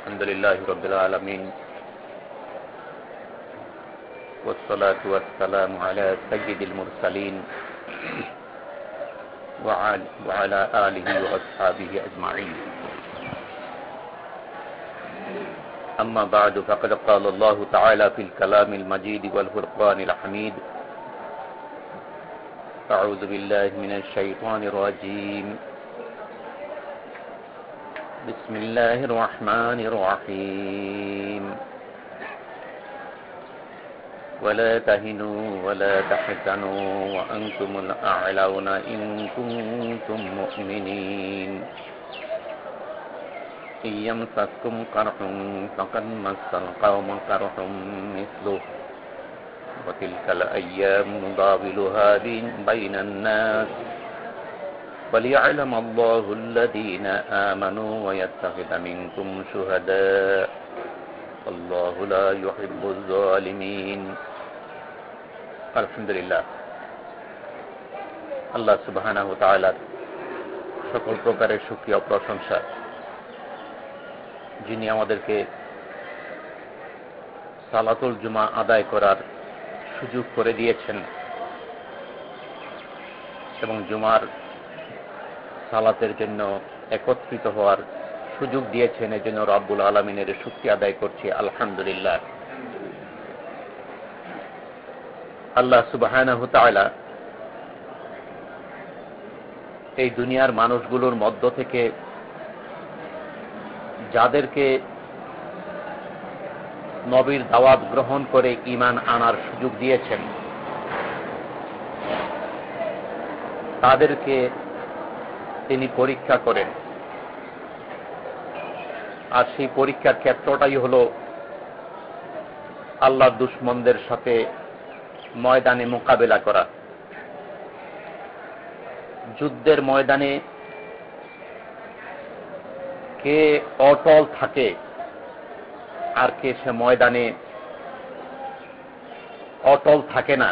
الحمد لله رب العالمين والصلاة والسلام على سيد المرسلين وعلى آله وأصحابه أجمعين. أما بعد فقد قال الله تعالى في الكلام المجيد والفرقان الحميد أعوذ بالله من الشيطان الرجيم. بسم الله الرحمن الرحيم. ولا تهنوا ولا تحزنوا وأنتم الأعلون إن كنتم مؤمنين. إن يمسكم قرح فقد مس القوم قرح مثله. وتلك الأيام نداولها بين الناس. وليعلم الله الذين آمنوا ويتخذ منكم شهداء الله لا يحب الظالمين الحمد لله আল্লাহ সুবাহানা তাআলার সকল প্রকারের সুক্রিয়া ও প্রশংসা যিনি আমাদেরকে সালাতুল জুমা আদায় করার সুযোগ করে দিয়েছেন এবং জুমার সালাতের জন্য একত্রিত হওয়ার সুযোগ দিয়েছেন এই জন্য রব্বুল আলমিনের শুক্তি আদায় করছি, আলহামদুলিল্লাহ। আল্লাহ সুবাহ এই দুনিয়ার মানুষগুলোর মধ্য থেকে যাদেরকে নবীর দাওয়াত গ্রহণ করে ইমান আনার সুযোগ দিয়েছেন, তাদেরকে তিনি পরীক্ষা করেন। আর সেই পরীক্ষার ক্ষেত্রটাই হল আল্লাহ দুশ্মনদের সাথে ময়দানে মোকাবেলা করা। যুদ্ধের ময়দানে কে অটল থাকে আর কে সে ময়দানে অটল থাকে না,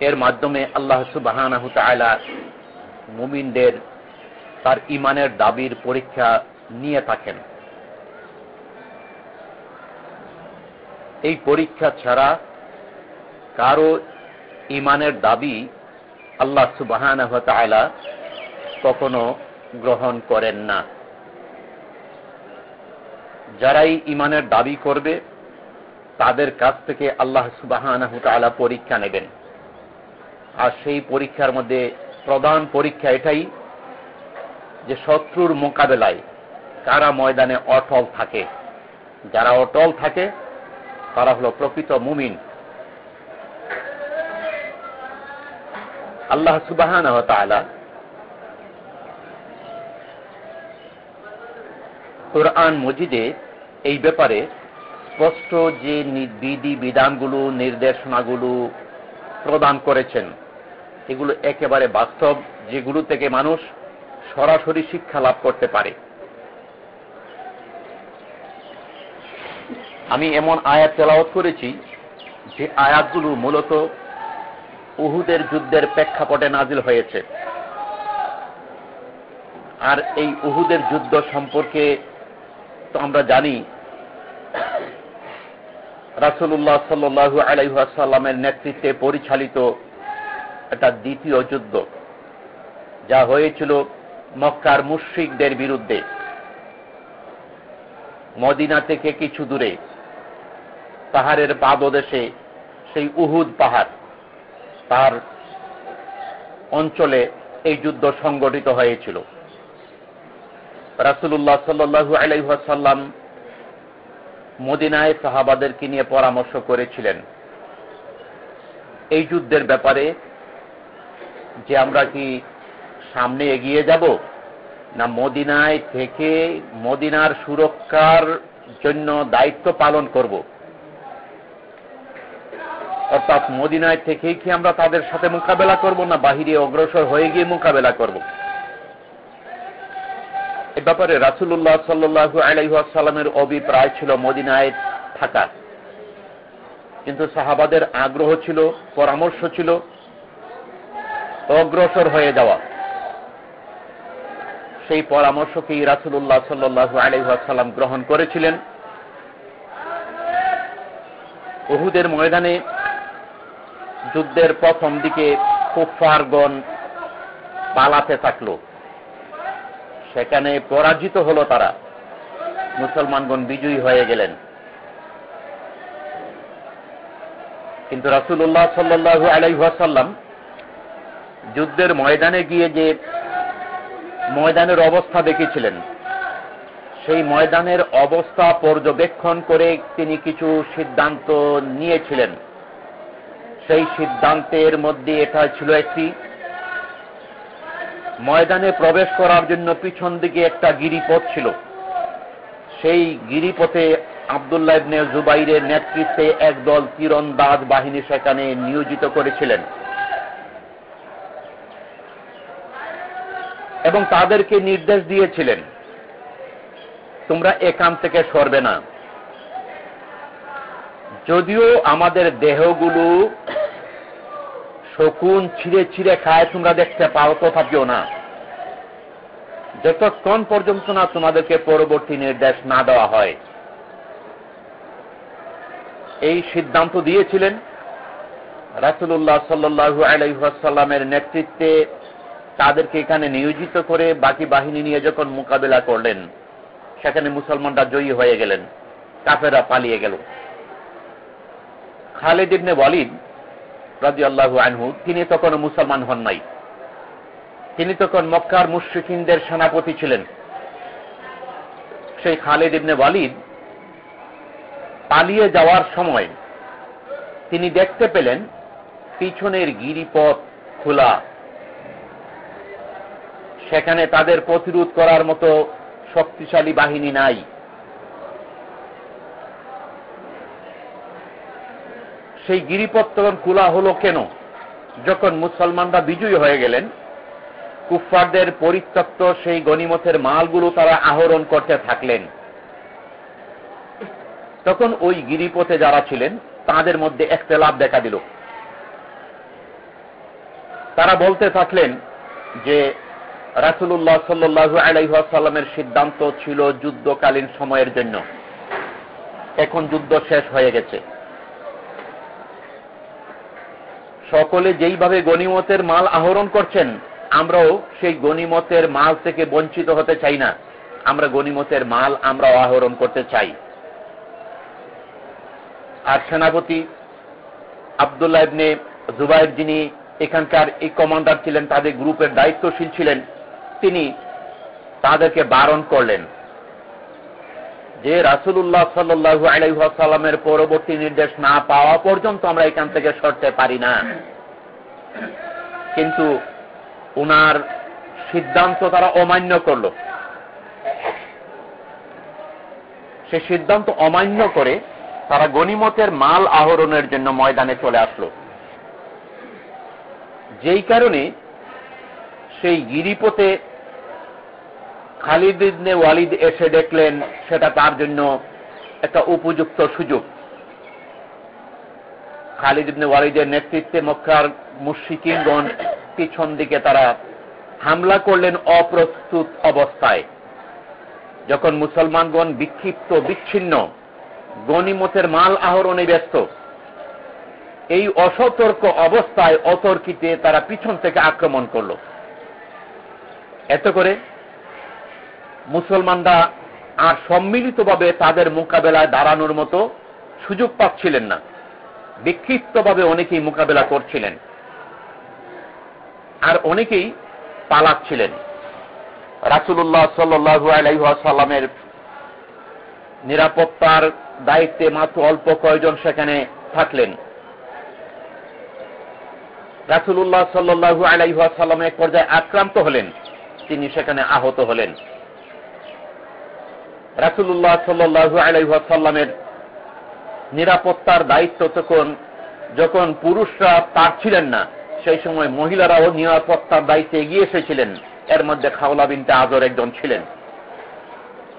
এর মাধ্যমে আল্লাহ সুবাহ মুমিনদের তার ইমানের দাবির পরীক্ষা নিয়ে থাকেন। এই পরীক্ষা ছাড়া কারও ইমানের দাবি আল্লাহ সুবাহ কখনো গ্রহণ করেন না। যারাই ইমানের দাবি করবে, তাদের কাছ থেকে আল্লাহ সুবাহ পরীক্ষা নেবেন। আর সেই পরীক্ষার মধ্যে প্রধান পরীক্ষা এটাই যে শত্রুর মোকাবেলায় কারা ময়দানে অটল থাকে। যারা অটল থাকে, তারা হল প্রকৃত মুমিন। আল্লাহ সুবাহান কোরআন মজিদে এই ব্যাপারে স্পষ্ট যে বিধি বিধানগুলো নির্দেশনাগুলো প্রদান করেছেন। এগুলো একেবারে বাস্তব যেগুলো থেকে মানুষ সরাসরি শিক্ষা লাভ করতে পারে। আমি এমন আয়াত তেলাওয়াত করেছি, যে আয়াতগুলো মূলত উহুদের যুদ্ধের প্রেক্ষাপটে নাজিল হয়েছে। আর এই উহুদের যুদ্ধ সম্পর্কে তো আমরা জানি রাসুল্লাহ সাল্লু আলাইসাল্লামের নেতৃত্বে পরিচালিত একটা দ্বিতীয় যুদ্ধ। যা হয়েছিল মক্কার মুশ্রিকদের বিরুদ্ধে। মদিনা থেকে কিছু দূরে, পাহাড়ের পাদদেশে সেই উহুদ পাহাড়। তার অঞ্চলে এই যুদ্ধ সংগঠিত হয়েছিল। রাসুল্লাহ সাল্লু আলাইসাল্লাম মদিনায় সাহাবাদেরকে নিয়ে পরামর্শ করেছিলেন। এই যুদ্ধের ব্যাপারে যে আমরা কি সামনে এগিয়ে যাব? না মদিনায় থেকে মদিনার সুরক্ষার জন্য দায়িত্ব পালন করব? অর্থাৎ মদিনায় থেকেই কি আমরা তাদের সাথে মোকাবেলা করব না বাহিরে অগ্রসর হয়ে গিয়ে মোকাবেলা করব? এ ব্যাপারে রাসুল্লাহ সাল্লু আলাইসাল্লামের অভিপ্রায় ছিল মদিনায় থাকা কিন্তু সাহাবাদের আগ্রহ ছিল, পরামর্শ ছিল অগ্রসর হয়ে যাওয়া। সেই পরামর্শকেই রাসুল্লাহ সাল্লু আলাইসাল্লাম গ্রহণ করেছিলেন। উহুদের ময়দানে যুদ্ধের প্রথম দিকে কুফারগণ পালাতে থাকল। সেখানে পরাজিত হল তারা। মুসলমানগণ বিজয়ী হয়ে গেলেন। কিন্তু রাসুল্লাহ সাল্লু আলাইসাল্লাম যুদ্ধের ময়দানে গিয়ে যে ময়দানের অবস্থা দেখেছিলেন সেই ময়দানের অবস্থা পর্যবেক্ষণ করে তিনি কিছু সিদ্ধান্ত নিয়েছিলেন। সেই সিদ্ধান্তের মধ্যে এটা ছিল একটি, ময়দানে প্রবেশ করার জন্য পিছন দিকে একটা গিরিপথ ছিল। সেই গিরিপথে আবদুল্লাহ ইবনে জুবাইরের নেতৃত্বে একদল তীরন্দাজ বাহিনী সেখানে নিয়োজিত করেছিলেন। এবং তাদেরকে নির্দেশ দিয়েছিলেন, তোমরা এখান থেকে সরবে না। যদিও আমাদের দেহগুলো শকুন ছিঁড়ে ছিঁড়ে খায়, তোমরা দেখতে পাও, তথাপিও না। যতক্ষণ পর্যন্ত না তোমাদেরকে পরবর্তী নির্দেশ না দেওয়া হয়, এই সিদ্ধান্ত দিয়েছিলেন রাসুল্লাহ সাল্লু আলাইসাল্লামের নেতৃত্বে তাদেরকে এখানে নিয়োজিত করে বাকি বাহিনী নিয়ে যখন মোকাবেলা করলেন, সেখানে মুসলমানরা জয়ী হয়ে গেলেন কাফেরা পালিয়ে গেল। খালেদ ইবনে ওয়ালিদ রাজি আল্লাহ আনহু, তিনি তখন মুসলমান হন নাই। তিনি তখন মক্কার মুশ্রিকিনদের সেনাপতি ছিলেন। সেই খালেদ ইবনে ওয়ালিদ পালিয়ে যাওয়ার সময় তিনি দেখতে পেলেন, পিছনের গিরিপথ খোলা। সেখানে তাদের প্রতিরোধ করার মতো শক্তিশালী বাহিনী নাই। সেই গিরিপথ তখন খোলা হলো কেন? যখন মুসলমানরা বিজয়ী হয়ে গেলেন, কুফফারদের পরিত্যক্ত সেই গণিমতের মালগুলো তারা আহরণ করতে থাকলেন। তখন ওই গিরিপথে যারা ছিলেন, তাদের মধ্যে একটা দেখা দিল। তারা বলতে থাকলেন যে রাসুল্লাহ সাল্লু আলাইসাল্লামের সিদ্ধান্ত ছিল যুদ্ধকালীন সময়ের জন্য। এখন যুদ্ধ শেষ হয়ে গেছে। সকলে যেইভাবে গণিমতের মাল আহরণ করছেন, আমরাও সেই গণিমতের মাল থেকে বঞ্চিত হতে চাই না। আমরা গণিমতের মাল আমরাও আহরণ করতে চাই। আর সেনাপতি আবদুল্লাহ ইবনে জুবাইর যিনি এখানকার এই কমান্ডার ছিলেন, তাদের গ্রুপের দায়িত্বশীল ছিলেন। তিনি তাদেরকে বারণ করলেন। যে রাসুল্লাহ সাল্লু আলাইসাল্লামের পরবর্তী নির্দেশ না পাওয়া পর্যন্ত আমরা এখান থেকে সরতে পারি না। কিন্তু উনার সিদ্ধান্ত তারা অমান্য করল। সে সিদ্ধান্ত অমান্য করে তারা গনিমতের মাল আহরণের জন্য ময়দানে চলে আসলো। যেই কারণে সেই গিরিপথে খালিদ ইবনে ওয়ালিদ এসে দেখলেন, সেটা তার জন্য একটা উপযুক্ত সুযোগ। খালিদ ইবনে ওয়ালিদের নেতৃত্বে মক্কার মুশিকিনগণ পিছন দিকে তারা হামলা করলেন অপ্রস্তুত অবস্থায়। যখন মুসলমানগণ বিক্ষিপ্ত, বিচ্ছিন্ন গনিমতের মাল আহরণে ব্যস্ত, এই অসতর্ক অবস্থায় অতর্কিতে তারা পিছন থেকে আক্রমণ করল। এত করে মুসলমানরা আর সম্মিলিতভাবে তাদের মোকাবেলায় দাঁড়ানোর মতো সুযোগ পাচ্ছিলেন না। বিক্ষিপ্তভাবে অনেকেই মোকাবেলা করছিলেন। আর অনেকেই পালাচ্ছিলেন। রাসুল্লাহ সাল্লু নিরাপত্তার দায়িত্বে মাত্র অল্প কয়জন সেখানে থাকলেন। রাসুল্লাহ সাল্লু আলাইসাল্লাম এক পর্যায়ে আক্রান্ত হলেন। তিনি সেখানে আহত হলেন। রাসুল্লাহ সাল্লু আলাইসাল্লামের নিরাপত্তার দায়িত্ব তখন, যখন পুরুষরা পারছিলেন না, সেই সময় মহিলারাও নিরাপত্তার দায়িত্বে এগিয়ে এসেছিলেন। এর মধ্যে খাওলা বিনতে আজর একজন ছিলেন।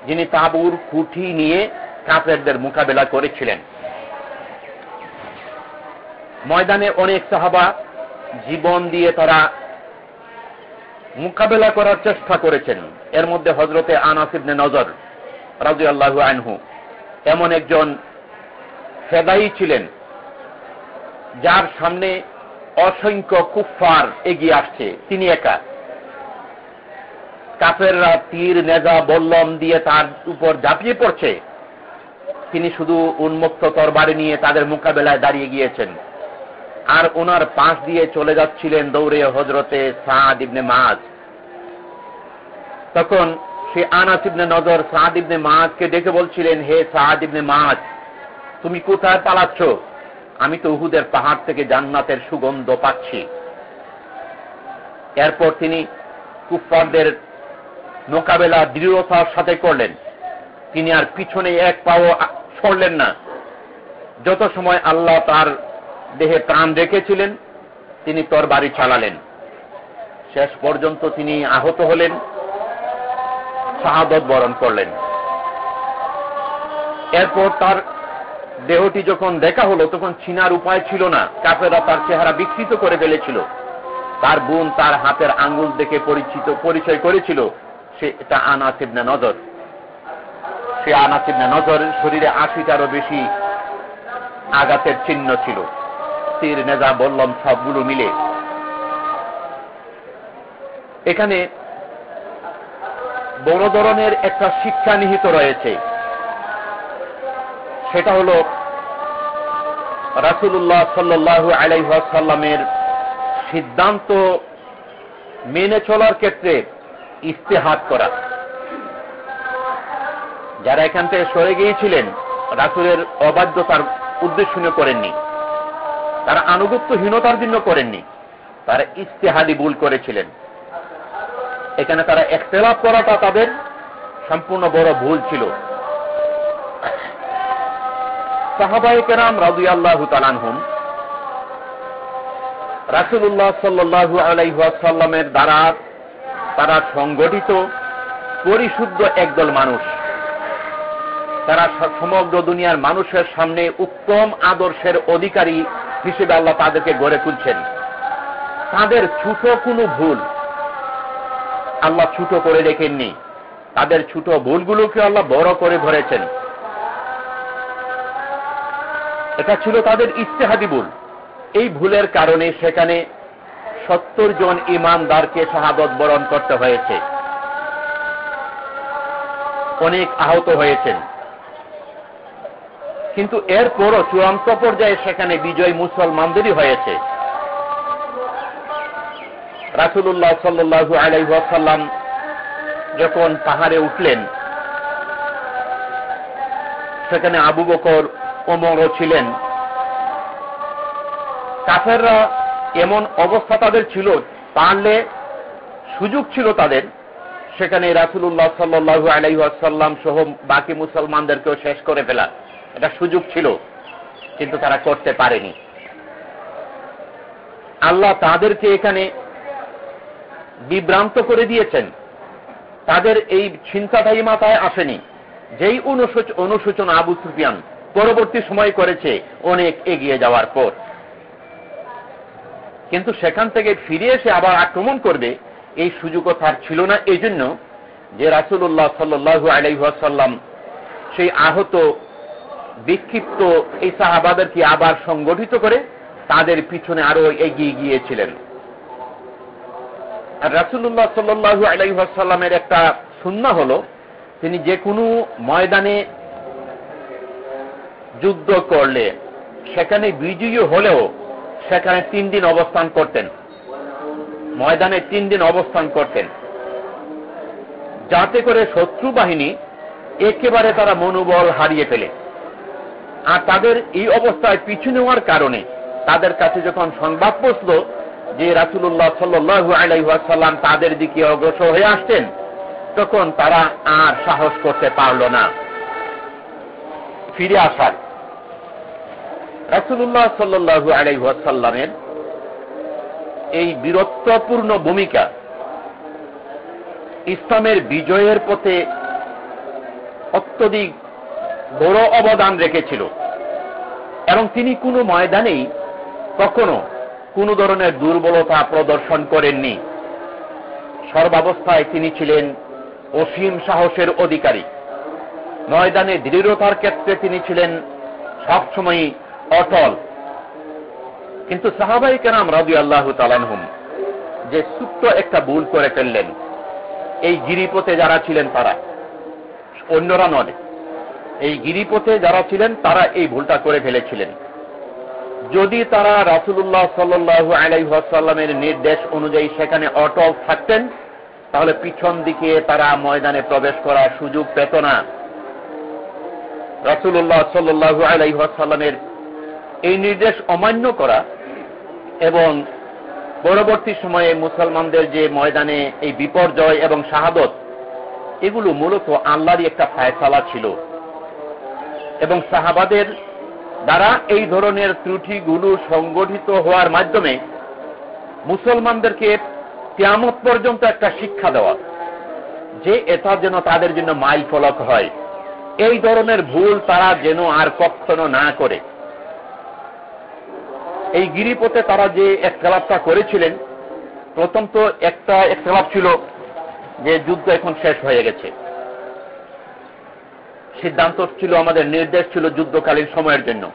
যিনি তাবুর কুঠি নিয়ে কাপেরদের মোকাবেলা করেছিলেন। ময়দানে অনেক সাহাবা জীবন দিয়ে তারা মোকাবেলা করার চেষ্টা করেছেন। এর মধ্যে হজরতে আনাসিবনে নজর রাজু আল্লাহ আনহু। এমন একজন ফেদাই ছিলেন, যার সামনে অসংখ্য কুফার এগিয়ে আসছে। তিনি একা। কাফেররা তীর, নেজা, বল্লম দিয়ে তার উপর ঝাঁপিয়ে পড়ছে। তিনি শুধু উন্মুক্ত তরবারি নিয়ে তাদের মোকাবেলায় দাঁড়িয়ে গিয়েছেন। আর ওনার পাশ দিয়ে চলে যাচ্ছিলেন দৌড়ে হজরতে সাদ ইবনে মাজ। তখন সে আনাস ইবনে নজর, সাদ ইবনে মাজকে ডেকে বলছিলেন, হে সাদ ইবনে মাজ তুমি কোথায় পালাচ্ছ? আমি তো উহুদের পাহাড় থেকে জান্নাতের সুগন্ধ পাচ্ছি। এরপর তিনি কুফারদের মোকাবেলা দৃঢ়তার সাথে করলেন। তিনি আর পিছনে এক পাও সরলেন না। যত সময় আল্লাহ তার দেহে প্রাণ রেখেছিলেন, তিনি তোর বাড়ি চালালেন। শেষ পর্যন্ত তিনি আহত হলেন। শাহাদত বরণ করলেন। এরপর তার দেহটি যখন দেখা হলো, তখন চিনার উপায় ছিল না। কাপেরা তার চেহারা বিকৃত করে ফেলেছিল। তার বোন তার হাতের আঙ্গুল দেখে পরিচিত, পরিচয় করেছিল, সে এটা আনাসিবনে নজর। সে আনাসিবনে নজর শরীরে আশিটারও বেশি আঘাতের চিহ্ন ছিল। তীর, নেজা, বললাম সবগুলো মিলে। এখানে বড় ধরনের একটা শিক্ষা নিহিত রয়েছে। সেটা হল রাসুল্লাহ সাল্লু আলাইসাল্লামের সিদ্ধান্ত মেনে চলার ক্ষেত্রে ইস্তেহাত করা। যারা এখান থেকে সরে গিয়েছিলেন, রাসুলের অবাধ্যতার উদ্দেশ্য করেননি। তারা আনুগত্যহীনতার জন্য করেননি। তারা ইস্তেহাদি ভুল করেছিলেন। এখানে তারা একতেলাপ করাটা তাদের সম্পূর্ণ বড় ভুল ছিল। সাহাবাই কেরাম রাজু আল্লাহ তালানহুম রাসুল্লাহ সাল্লু আলাইসাল্লামের দ্বারা তারা সংগঠিত, পরিশুদ্ধ একদল মানুষ। তারা সমগ্র দুনিয়ার মানুষের সামনে উত্তম আদর্শের অধিকারী হিসেবে আল্লাহ তাদেরকে গড়ে তুলছেন। তাদের ছোট কোনো ভুল আল্লাহ ছোট করে রেখেননি তাদের ছোট ভুলগুলোকে আল্লাহ বড় করে ধরেছেন। এটা ছিল তাদের ইস্তেহাদি ভুল। এই ভুলের কারণে সেখানে সত্তর জন ইমানদারকে শাহাদত বরণ করতে হয়েছে। অনেক আহত হয়েছেন। কিন্তু এরপরও চূড়ান্ত পর্যায়ে সেখানে বিজয় মুসলমানদেরই হয়েছে। রাসুল্লাহ সাল্লু আলাইসাল্লাম যখন পাহাড়ে উঠলেন, সেখানে আবু বকর, ওমরও ছিলেন। কাফেররা এমন অবস্থা তাদের ছিল, পারলে সুযোগ ছিল তাদের। সেখানে রাসুল্লাহ সাল্লু আলাইসাল্লাম সহ বাকি মুসলমানদেরকেও শেষ করে ফেলা। এটা সুযোগ ছিল, কিন্তু তারা করতে পারেনি। আল্লাহ তাদেরকে এখানে বিভ্রান্ত করে দিয়েছেন। তাদের এই চিন্তাটাই মাথায় আসেনি। যেই অনুসূচনা আবু সুফিয়ান পরবর্তী সময় করেছে, অনেক এগিয়ে যাওয়ার পর। কিন্তু সেখান থেকে ফিরে এসে আবার আক্রমণ করবে, এই সুযোগও তার ছিল না। এই জন্য যে রাসুল্লাহ সাল্লু আলাইসাল্লাম সেই আহত, বিক্ষিপ্ত এই সাহাবাদেরকে আবার সংগঠিত করে, তাদের পিছনে আরও এগিয়ে গিয়েছিলেন। আর রাসুল্লাহ সাল্লু আলাইসাল্লামের একটা শূন্য হল, তিনি যে কোনো ময়দানে যুদ্ধ করলে, সেখানে বিজয়ী হলেও সেখানে তিন দিন অবস্থান করতেন। ময়দানে তিন দিন অবস্থান করতেন। যাতে করে শত্রু বাহিনী একেবারে তারা মনোবল হারিয়ে ফেলে। আর তাদের এই অবস্থায় পিছু নেওয়ার কারণে তাদের কাছে যখন সংবাদ পৌঁছল যে রাসুল্লাহ সাল্লু আলাইসাল্লাম তাদের দিকে অগ্রসর হয়ে আসতেন, তখন তারা আর সাহস করতে পারল না। ফিরে আসার। রাসুল্লাহ সাল্লু আলাইসাল্লামের এই বীরত্বপূর্ণ ভূমিকা ইসলামের বিজয়ের পথে অত্যধিক বড় অবদান রেখেছিল। এবং তিনি কোনো ময়দানেই কখনো কোনো ধরনের দুর্বলতা প্রদর্শন করেননি। সর্বাবস্থায় তিনি ছিলেন অসীম সাহসের অধিকারী। ময়দানে দৃঢ়তার ক্ষেত্রে তিনি ছিলেন সবসময় অটল। কিন্তু সাহাবাই কেনাম রাজু আল্লাহ তালানহুম যে ছোট্ট একটা ভুল করে ফেললেন, এই গিরিপথে যারা ছিলেন তারা, অন্যরা নয়, এই গিরিপথে যারা ছিলেন তারা এই ভুলটা করে ফেলেছিলেন। যদি তারা রাসুল্লাহ সাল্লু আলাইসাল্লামের নির্দেশ অনুযায়ী সেখানে অটল থাকতেন, তাহলে পিছন দিকে তারা ময়দানে প্রবেশ করার সুযোগ পেত না। রাসুল্লাহ সাল্লু আলাইসাল্লামের এই নির্দেশ অমান্য করা এবং পরবর্তী সময়ে মুসলমানদের যে ময়দানে এই বিপর্যয় এবং শাহাদত, এগুলো মূলত আল্লাহরই একটা ফায়সালা ছিল। এবং সাহাবাদের দ্বারা এই ধরনের ত্রুটিগুলো সংগঠিত হওয়ার মাধ্যমে মুসলমানদেরকে কেয়ামত পর্যন্ত একটা শিক্ষা দেওয়া, যে এটা যেন তাদের জন্য মাইল ফলক হয়। এই ধরনের ভুল তারা যেন আর কখনো না করে। এই গিরিপথে তারা যে এক একতলাপটা করেছিলেন, প্রথম তো একটা একতলাপ ছিল যে যুদ্ধ এখন শেষ হয়ে গেছে। সিদ্ধান্ত ছিল, আমাদের নির্দেশ ছিল যুদ্ধকালীন সময়ের জন্য।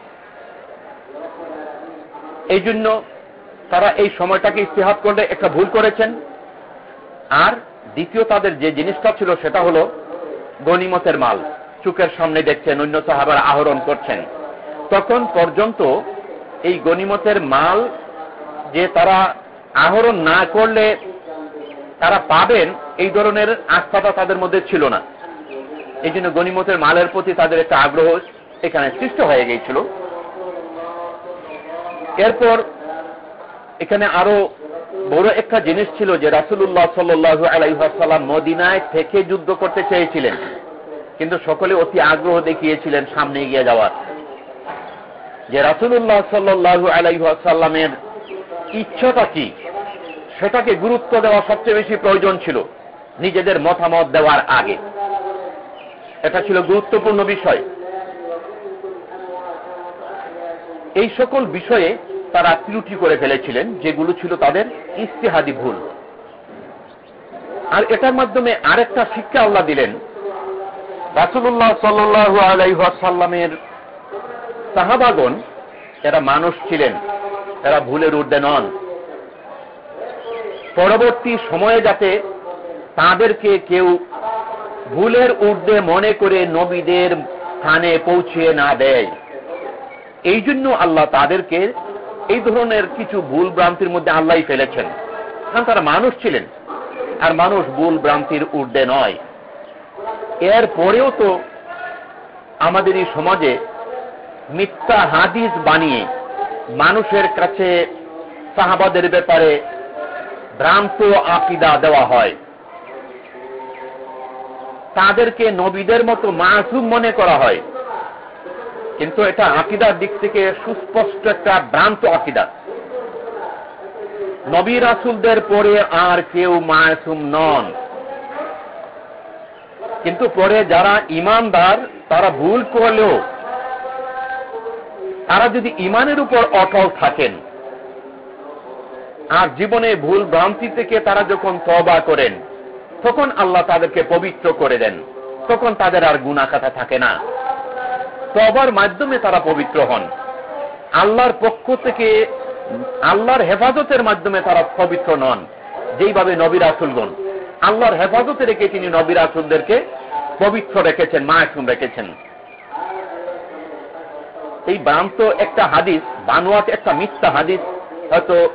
এই জন্য তারা এই সময়টাকে ইস্তেহাত করলে একটা ভুল করেছেন। আর দ্বিতীয় তাদের যে জিনিসটা ছিল সেটা হল গণিমতের মাল। চুকের সামনে দেখছেন, অন্য সাহাবার আহরণ করছেন। তখন পর্যন্ত এই গণিমতের মাল যে তারা আহরণ না করলে তারা পাবেন, এই ধরনের আস্থাটা তাদের মধ্যে ছিল না। এই জন্য গণিমতের মালের প্রতি তাদের একটা আগ্রহ এখানে সৃষ্ট হয়ে গিয়েছিল। এরপর এখানে আরও বড় একটা জিনিস ছিল যে রাসুল্লাহ সাল্লু আলাইসাল্লাম মদিনায় থেকে যুদ্ধ করতে চেয়েছিলেন। কিন্তু সকলে অতি আগ্রহ দেখিয়েছিলেন সামনে এগিয়ে যাওয়ার। যে রাসুল্লাহ সাল্লু আলাইসাল্লামের ইচ্ছাটা কি, সেটাকে গুরুত্ব দেওয়া সবচেয়ে বেশি প্রয়োজন ছিল নিজেদের মতামত দেওয়ার আগে। এটা ছিল গুরুত্বপূর্ণ বিষয়। এই সকল বিষয়ে তারা ত্রুটি করে ফেলেছিলেন, যেগুলো ছিল তাদের ইস্তেহাদি ভুল। আর এটার মাধ্যমে আরেকটা শিক্ষা আল্লাহ দিলেন। রাসুল্লাহ সাল্লু আলাইসাল্লামের সাহাবাগন এরা মানুষ ছিলেন, এরা ভুলের ঊর্ধ্বে নন। পরবর্তী সময়ে যাতে তাদেরকে কেউ ভুলের ঊর্ধ্বে মনে করে নবীদের স্থানে পৌঁছিয়ে না দেয়। এই জন্য আল্লাহ তাদেরকে এই ধরনের কিছু ভুল ভ্রান্তির মধ্যে আল্লাহ ফেলেছেন। কারণ তারা মানুষ ছিলেন। আর মানুষ ভুল ভ্রান্তির ঊর্ধ্বে নয়। এর পরেও তো আমাদের এই সমাজে মিথ্যা হাদিস বানিয়ে মানুষের কাছে সাহাবাদের ব্যাপারে ভ্রান্ত আকিদা দেওয়া হয়। তাদেরকে নবীদের মতো মাসুম মনে করা হয়। কিন্তু এটা আকিদার দিক থেকে সুস্পষ্ট একটা ভ্রান্ত আকিদা। নবী রাসুলদের পরে আর কেউ মাসুম নন। কিন্তু পরে যারা ইমানদার, তারা ভুল করলেও তারা যদি ইমানের উপর অটল থাকেন, আর জীবনে ভুল ভ্রান্তি থেকে তারা যখন তবা করেন তখন আল্লাহ তাদেরকে পবিত্র করে দেন। তখন তাদের আর গুণাকাটা থাকে না। তবার মাধ্যমে তারা পবিত্র হন। আল্লাহর পক্ষ থেকে, আল্লাহর হেফাজতের মাধ্যমে তারা পবিত্র নন, যেইভাবে নবী রাসুলগণ। আল্লাহর হেফাজতে রেখে তিনি নবী রাসুলদেরকে পবিত্র রেখেছেন, মায়াসুম রেখেছেন। এই ভ্রান্ত একটা হাদিস, বানোয়াট একটা মিথ্যা হাদিস, হয়তো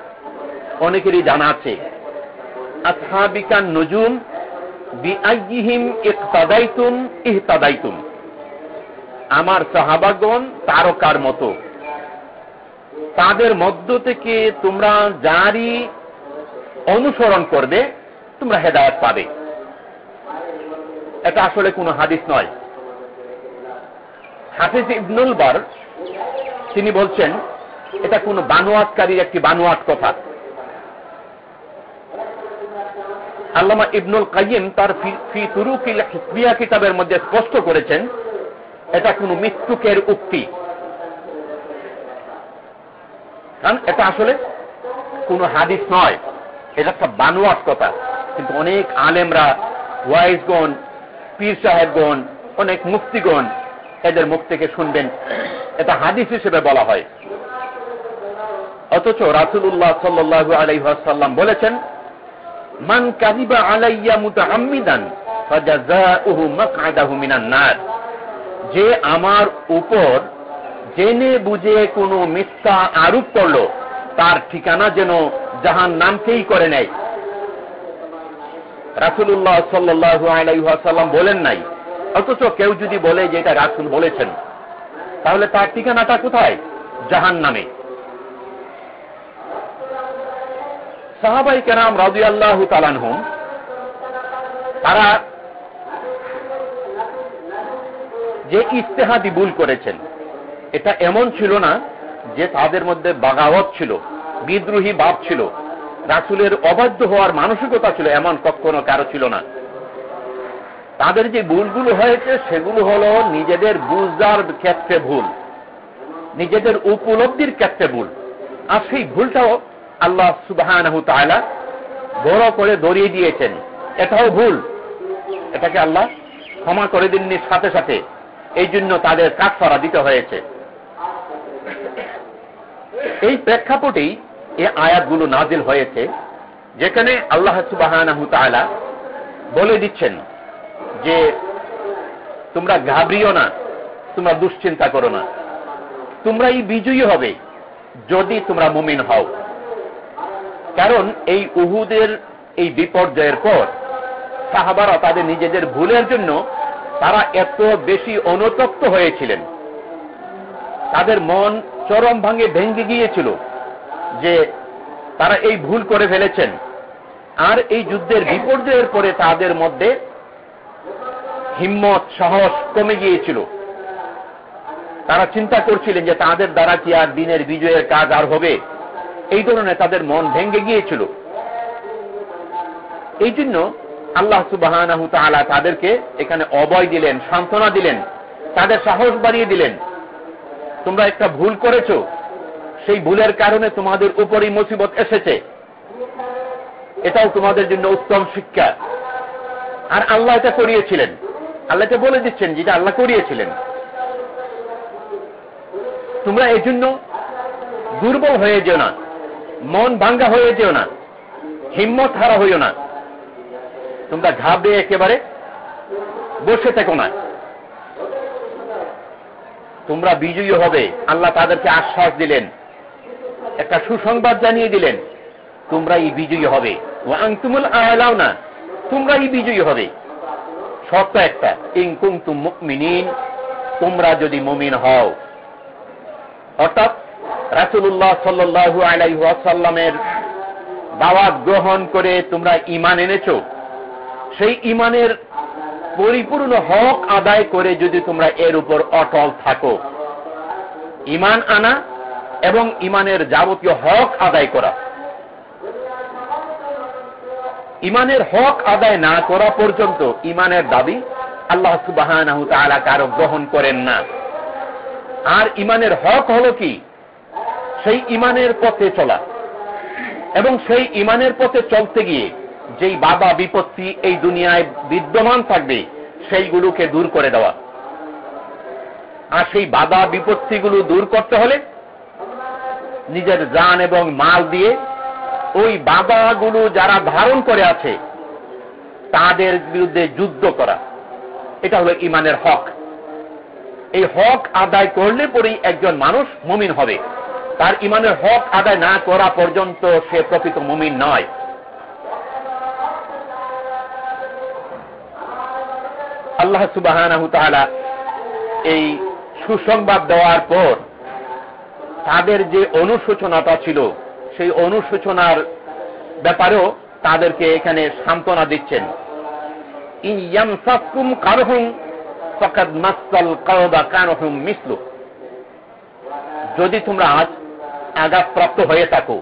অনেকেরই জানা আছে। আসহাবিকান নজুম আমার সাহাবাগণ তারকার মতো। তাদের মধ্য থেকে তোমরা যারই অনুসরণ করবে, তোমরা হেদায়ত পাবে। এটা আসলে কোনো হাদিস নয়। হাফিজ ইবনুল বার তিনি বলছেন, এটা কোন বানোয়াটকারীর একটি বানোয়াট কথা। আল্লামা ইবনুল কাইম তার ফি তুরুকিল হিসবিয়া কিতাবের মধ্যে স্পষ্ট করেছেন, এটা কোন মৃত্যুকের উক্তি। কারণ এটা আসলে কোন হাদিস নয়, এটা একটা বানোয়াট কথা। কিন্তু অনেক আলেমরা, ওয়াইজগণ, পীর সাহেবগণ, অনেক মুক্তিগণ এদের মুখ থেকে শুনবেন, এটা হাদিস হিসেবে বলা হয়। অথচ রাসুল্লাহ সাল্লু আলাইসাল্লাম বলেছেন মান কাদিবা আলাইয়া নার। যে আমার উপর জেনে বুঝে কোনো মিথ্যা আরোপ করল, তার ঠিকানা যেন জাহান নামকেই করে নেয়। রাসুল্লাহ সাল্লু আলাইসাল্লাম বলেন নাই, অথচ কেউ যদি বলে যে এটা রাসুল বলেছেন, তাহলে তার ঠিকানাটা কোথায়? জাহান নামে সাহাবাই কেরাম রাজু আল্লাহ তালানহুম তারা যে ইস্তেহাদি ভুল করেছেন, এটা এমন ছিল না যে তাদের মধ্যে বাগাওয়াত ছিল, বিদ্রোহী ভাব ছিল, রাসুলের অবাধ্য হওয়ার মানসিকতা ছিল এমন কখনো কারও ছিল না। তাদের যে ভুলগুলো হয়েছে, সেগুলো হলো নিজেদের বুঝার ক্ষেত্রে ভুল, নিজেদের উপলব্ধির ক্ষেত্রে ভুল, আর সেই ভুলটাও আল্লাহ সুবাহ বড় করে দড়িয়ে দিয়েছেন। এটাও ভুল। এটাকে আল্লাহ ক্ষমা করে দিননি সাথে সাথে। এই জন্য তাদের কাঠফারা দিতে হয়েছে। এই প্রেক্ষাপটেই এই আয়াতগুলো নাজিল হয়েছে, যেখানে আল্লাহ সুবাহ বলে দিচ্ছেন যে, তোমরা ঘাবড়িও না, তোমরা দুশ্চিন্তা করো না। তোমরা এই বিজয়ী হবে যদি তোমরা মুমিন হও। কারণ এই উহুদের এই বিপর্যয়ের পর সাহাবারা তাদের নিজেদের ভুলের জন্য তারা এত বেশি অনুতপ্ত হয়েছিলেন। তাদের মন চরম ভাঙে ভেঙ্গে গিয়েছিল যে তারা এই ভুল করে ফেলেছেন। আর এই যুদ্ধের বিপর্যয়ের পরে তাদের মধ্যে হিম্মত, সাহস কমে গিয়েছিল। তারা চিন্তা করছিলেন যে তাদের দ্বারা কি আর দিনের বিজয়ের কাজ আর হবে? এই ধরনের তাদের মন ভেঙ্গে গিয়েছিল। এই জন্য আল্লাহ সুবাহ তাদেরকে এখানে অবয় দিলেন, সান্ত্বনা দিলেন, তাদের সাহস বাড়িয়ে দিলেন। তোমরা একটা ভুল করেছ, সেই ভুলের কারণে তোমাদের উপরই মুসিবত এসেছে। এটাও তোমাদের জন্য উত্তম শিক্ষা। আর আল্লাহ এটা করিয়েছিলেন। আল্লাহ এটা বলে দিচ্ছেন যেটা আল্লাহ করিয়েছিলেন। তোমরা এই জন্য দুর্বল হয়ে যেও না। মন ভাঙ্গা হয়ে যেও না, হিম্মত হারা হইও না। তোমরা ঘাবড়ে একেবারে বসে থেকো না। তোমরা বিজয়ী হবে, আল্লাহ তাদেরকে আশ্বাস দিলেন, একটা সুসংবাদ জানিয়ে দিলেন তোমরা এই বিজয়ী হবে। ও আংতুমুল আলাও না তোমরা এই বিজয়ী হবে। শর্ত একটা ইংকুম তুম মুকমিনিন তোমরা যদি মুমিন হও। অর্থাৎ রাসুল্লাহ সাল্লু আলাইসাল্লামের দাওয়াত গ্রহণ করে তোমরা ইমান এনেছো। সেই ইমানের পরিপূর্ণ হক আদায় করে যদি তোমরা এর উপর অটল থাকো। ইমান আনা এবং ইমানের যাবতীয় হক আদায় করা। ইমানের হক আদায় না করা পর্যন্ত ইমানের দাবি আল্লাহ সুবাহ কারও গ্রহণ করেন না। আর ইমানের হক হল কি? সেই ইমানের পথে চলা। এবং সেই ইমানের পথে চলতে গিয়ে যেই বাবা বিপত্তি এই দুনিয়ায় বিদ্যমান থাকবে, সেইগুলোকে দূর করে দেওয়া। আর সেই বাধা, বিপত্তিগুলো দূর করতে হলে নিজের যান এবং মাল দিয়ে ওই বাধাগুলো যারা ধারণ করে আছে, তাদের বিরুদ্ধে যুদ্ধ করা। এটা হলো ইমানের হক। এই হক আদায় করলে পরেই একজন মানুষ মুমিন হবে। তার ইমানের হক আদায় না করা পর্যন্ত সে প্রকৃত মুমিন নয়। আল্লাহ সুবাহ এই সুসংবাদ দেওয়ার পর তাদের যে অনুশোচনাটা ছিল, সেই অনুশোচনার ব্যাপারেও তাদেরকে এখানে সান্ত্বনা দিচ্ছেন। যদি তোমরা আজ আঘাতপ্রাপ্ত হয়ে থাকো।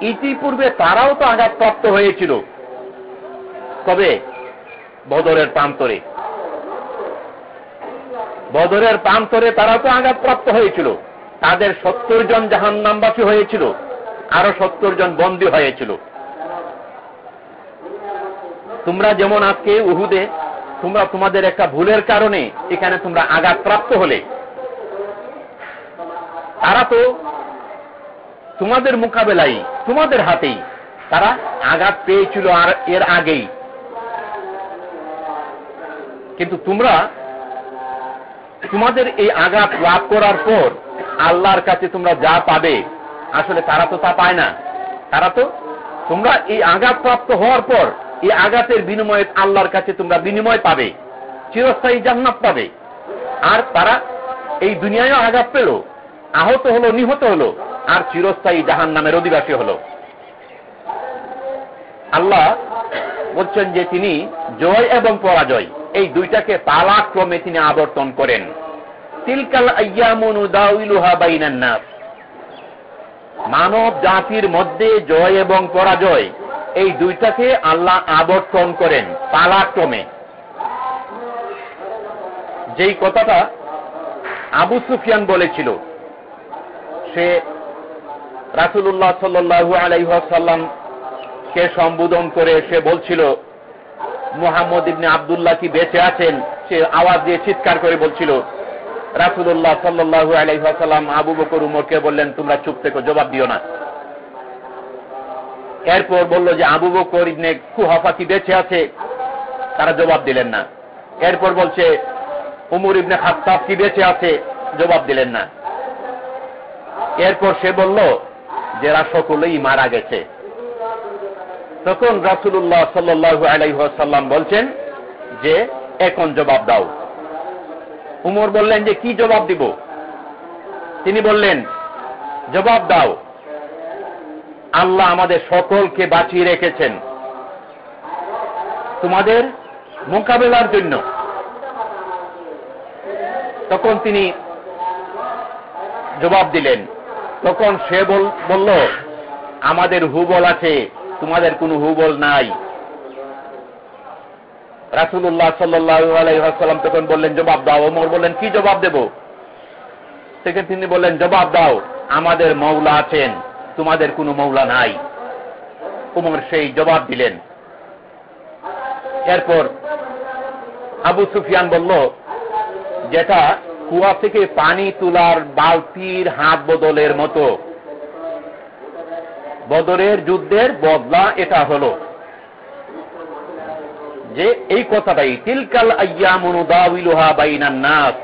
ইতিপূর্বে তারাও তো আঘাতপ্রাপ্ত হয়েছিল। তবে বদরের প্রান্তরে। বদরের প্রান্তরে তারা তো আঘাতপ্রাপ্ত হয়েছিল। তাদের সত্তর জন জাহান নামবাসী হয়েছিল। আরও সত্তর জন বন্দী হয়েছিল। তোমরা যেমন আজকে উহুদে, তোমরা তোমাদের একটা ভুলের কারণে এখানে তোমরা আঘাতপ্রাপ্ত হলে। তারা তো তোমাদের মোকাবেলাই তোমাদের হাতেই তারা আঘাত পেয়েছিল আর এর আগেই। কিন্তু তোমরা তোমাদের এই আঘাত লাভ করার পর আল্লাহর কাছে তোমরা যা পাবে, আসলে তারা তো তা পায় না। তারা তো তোমরা এই আঘাত প্রাপ্ত হওয়ার পর এই আঘাতের বিনিময়ে আল্লাহর কাছে তোমরা বিনিময় পাবে, চিরস্থায়ী জান্নাত পাবে। আর তারা এই দুনিয়ায় আঘাত পেল। আহত হলো, নিহত হলো, আর চিরস্থায়ী জাহান নামের অধিবাসী হলো। আল্লাহ বলছেন যে তিনি জয় এবং পরাজয়, এই দুইটাকে তালাক ক্রমে তিনি আবর্তন করেন। তিলকাল মানব জাতির মধ্যে জয় এবং পরাজয়, এই দুইটাকে আল্লাহ আবর্তন করেন পালাক্রমে যেই কথাটা আবু সুফিয়ান বলেছিল সে রাসুল্লাহ সাল্লু আলাইসাল্লাম কে সম্বোধন করে সে বলছিল, মোহাম্মদ ইবনে আবদুল্লাহ কি বেঁচে আছেন? সে আওয়াজ দিয়ে চিৎকার করে বলছিল রাসুল্লাহ সাল্লু আলাইসাল্লাম আবু বকর উমরকে বললেন, তোমরা চুপ থেকে, জবাব দিও না। এরপর বলল যে, আবু বকর ইবনে কুহাফা কি বেঁচে আছে? তারা জবাব দিলেন না। এরপর বলছে, উমর ইবনে খাত্তাব কি বেঁচে আছে? জবাব দিলেন না। এরপর সে বলল, যে এরা সকলেই মারা গেছে। তখন রাসুল্লাহ সাল্লু আলাইসাল্লাম বলছেন, যে, এখন জবাব দাও। উমর বললেন, যে কি জবাব দিব? তিনি বললেন, জবাব দাও। আল্লাহ আমাদের সকলকে বাঁচিয়ে রেখেছেন তোমাদের মোকাবেলার জন্য। তখন তিনি জবাব দিলেন তখন সে বলল, আমাদের হুবল আছে, তোমাদের কোনো হুবল নাই। রাসুল্লাহ সাল্লাম তখন বললেন, জবাব দাও। ওমর বললেন, কি জবাব দেব? সেখানে তিনি বললেন, জবাব দাও, আমাদের মৌলা আছেন, তোমাদের কোনো মৌলা নাই। উমর সেই জবাব দিলেন। এরপর আবু সুফিয়ান বলল, যেটা কুয়া থেকে পানি তোলার বালতির হাত বদলের মতো। বদরের যুদ্ধের বদলা এটা হলো। যে এই কথাটাই, তিলকাল আয়ামুনুদাউলুহা বাইনান নাস।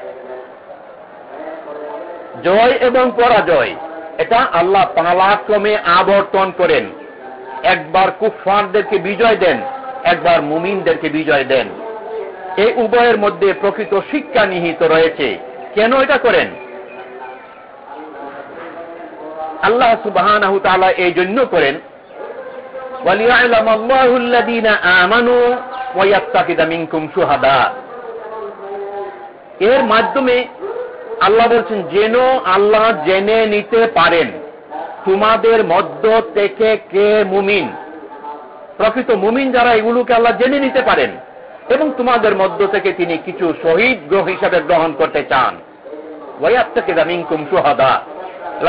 জয় এবং পরাজয়, এটা আল্লাহ পালাক্রমে আবর্তন করেন। একবার কুফারদেরকে বিজয় দেন, একবার মুমিনদেরকে বিজয় দেন। এই উভয়ের মধ্যে প্রকৃত শিক্ষা নিহিত রয়েছে। কেন এটা করেন? আল্লাহ সুবাহ এই জন্য করেন এর মাধ্যমে আল্লাহ বলছেন, যেন আল্লাহ জেনে নিতে পারেন তোমাদের মধ্য থেকে কে মুমিন। প্রকৃত মুমিন যারা, এগুলোকে আল্লাহ জেনে নিতে পারেন এবং তোমাদের মধ্য থেকে তিনি কিছু শহীদ গ্রহ হিসাবে গ্রহণ করতে চান।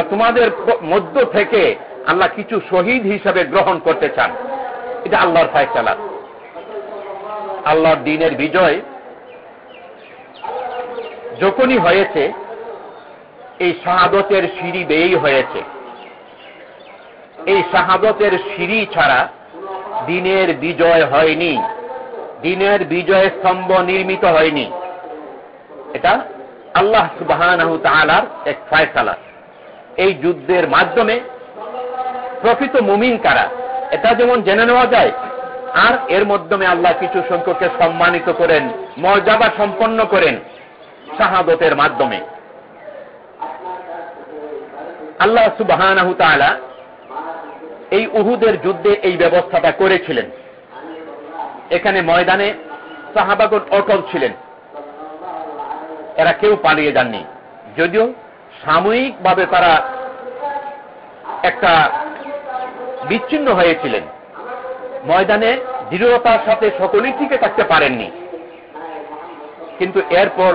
তোমাদের মধ্য থেকে আল্লাহ কিছু শহীদ হিসাবে গ্রহণ করতে চান। এটা আল্লাহর ফায়সালা। আল্লাহর দিনের বিজয় যখনই হয়েছে, এই শাহাদতের সিঁড়ি বেয়েই হয়েছে। এই শাহাদতের সিঁড়ি ছাড়া দিনের বিজয় হয়নি। দিনের বিজয় স্তম্ভ নির্মিত হয়নি। এটা আল্লাহ সুবাহ এক ফায়সালা। এই যুদ্ধের মাধ্যমে প্রকৃত মুমিন কারা? এটা যেমন জেনে নেওয়া যায়, আর এর মাধ্যমে আল্লাহ কিছু সংখ্যককে সম্মানিত করেন, মর্যাদা সম্পন্ন করেন শাহাদতের মাধ্যমে। আল্লাহ সুবাহ এই উহুদের যুদ্ধে এই ব্যবস্থাটা করেছিলেন। এখানে ময়দানে সাহাবাগন অটল ছিলেন। এরা কেউ পালিয়ে যাননি। যদিও সাময়িকভাবে তারা একটা বিচ্ছিন্ন হয়েছিলেন। ময়দানে দৃঢ়তার সাথে সকলেই টিকে থাকতে পারেননি। কিন্তু এরপর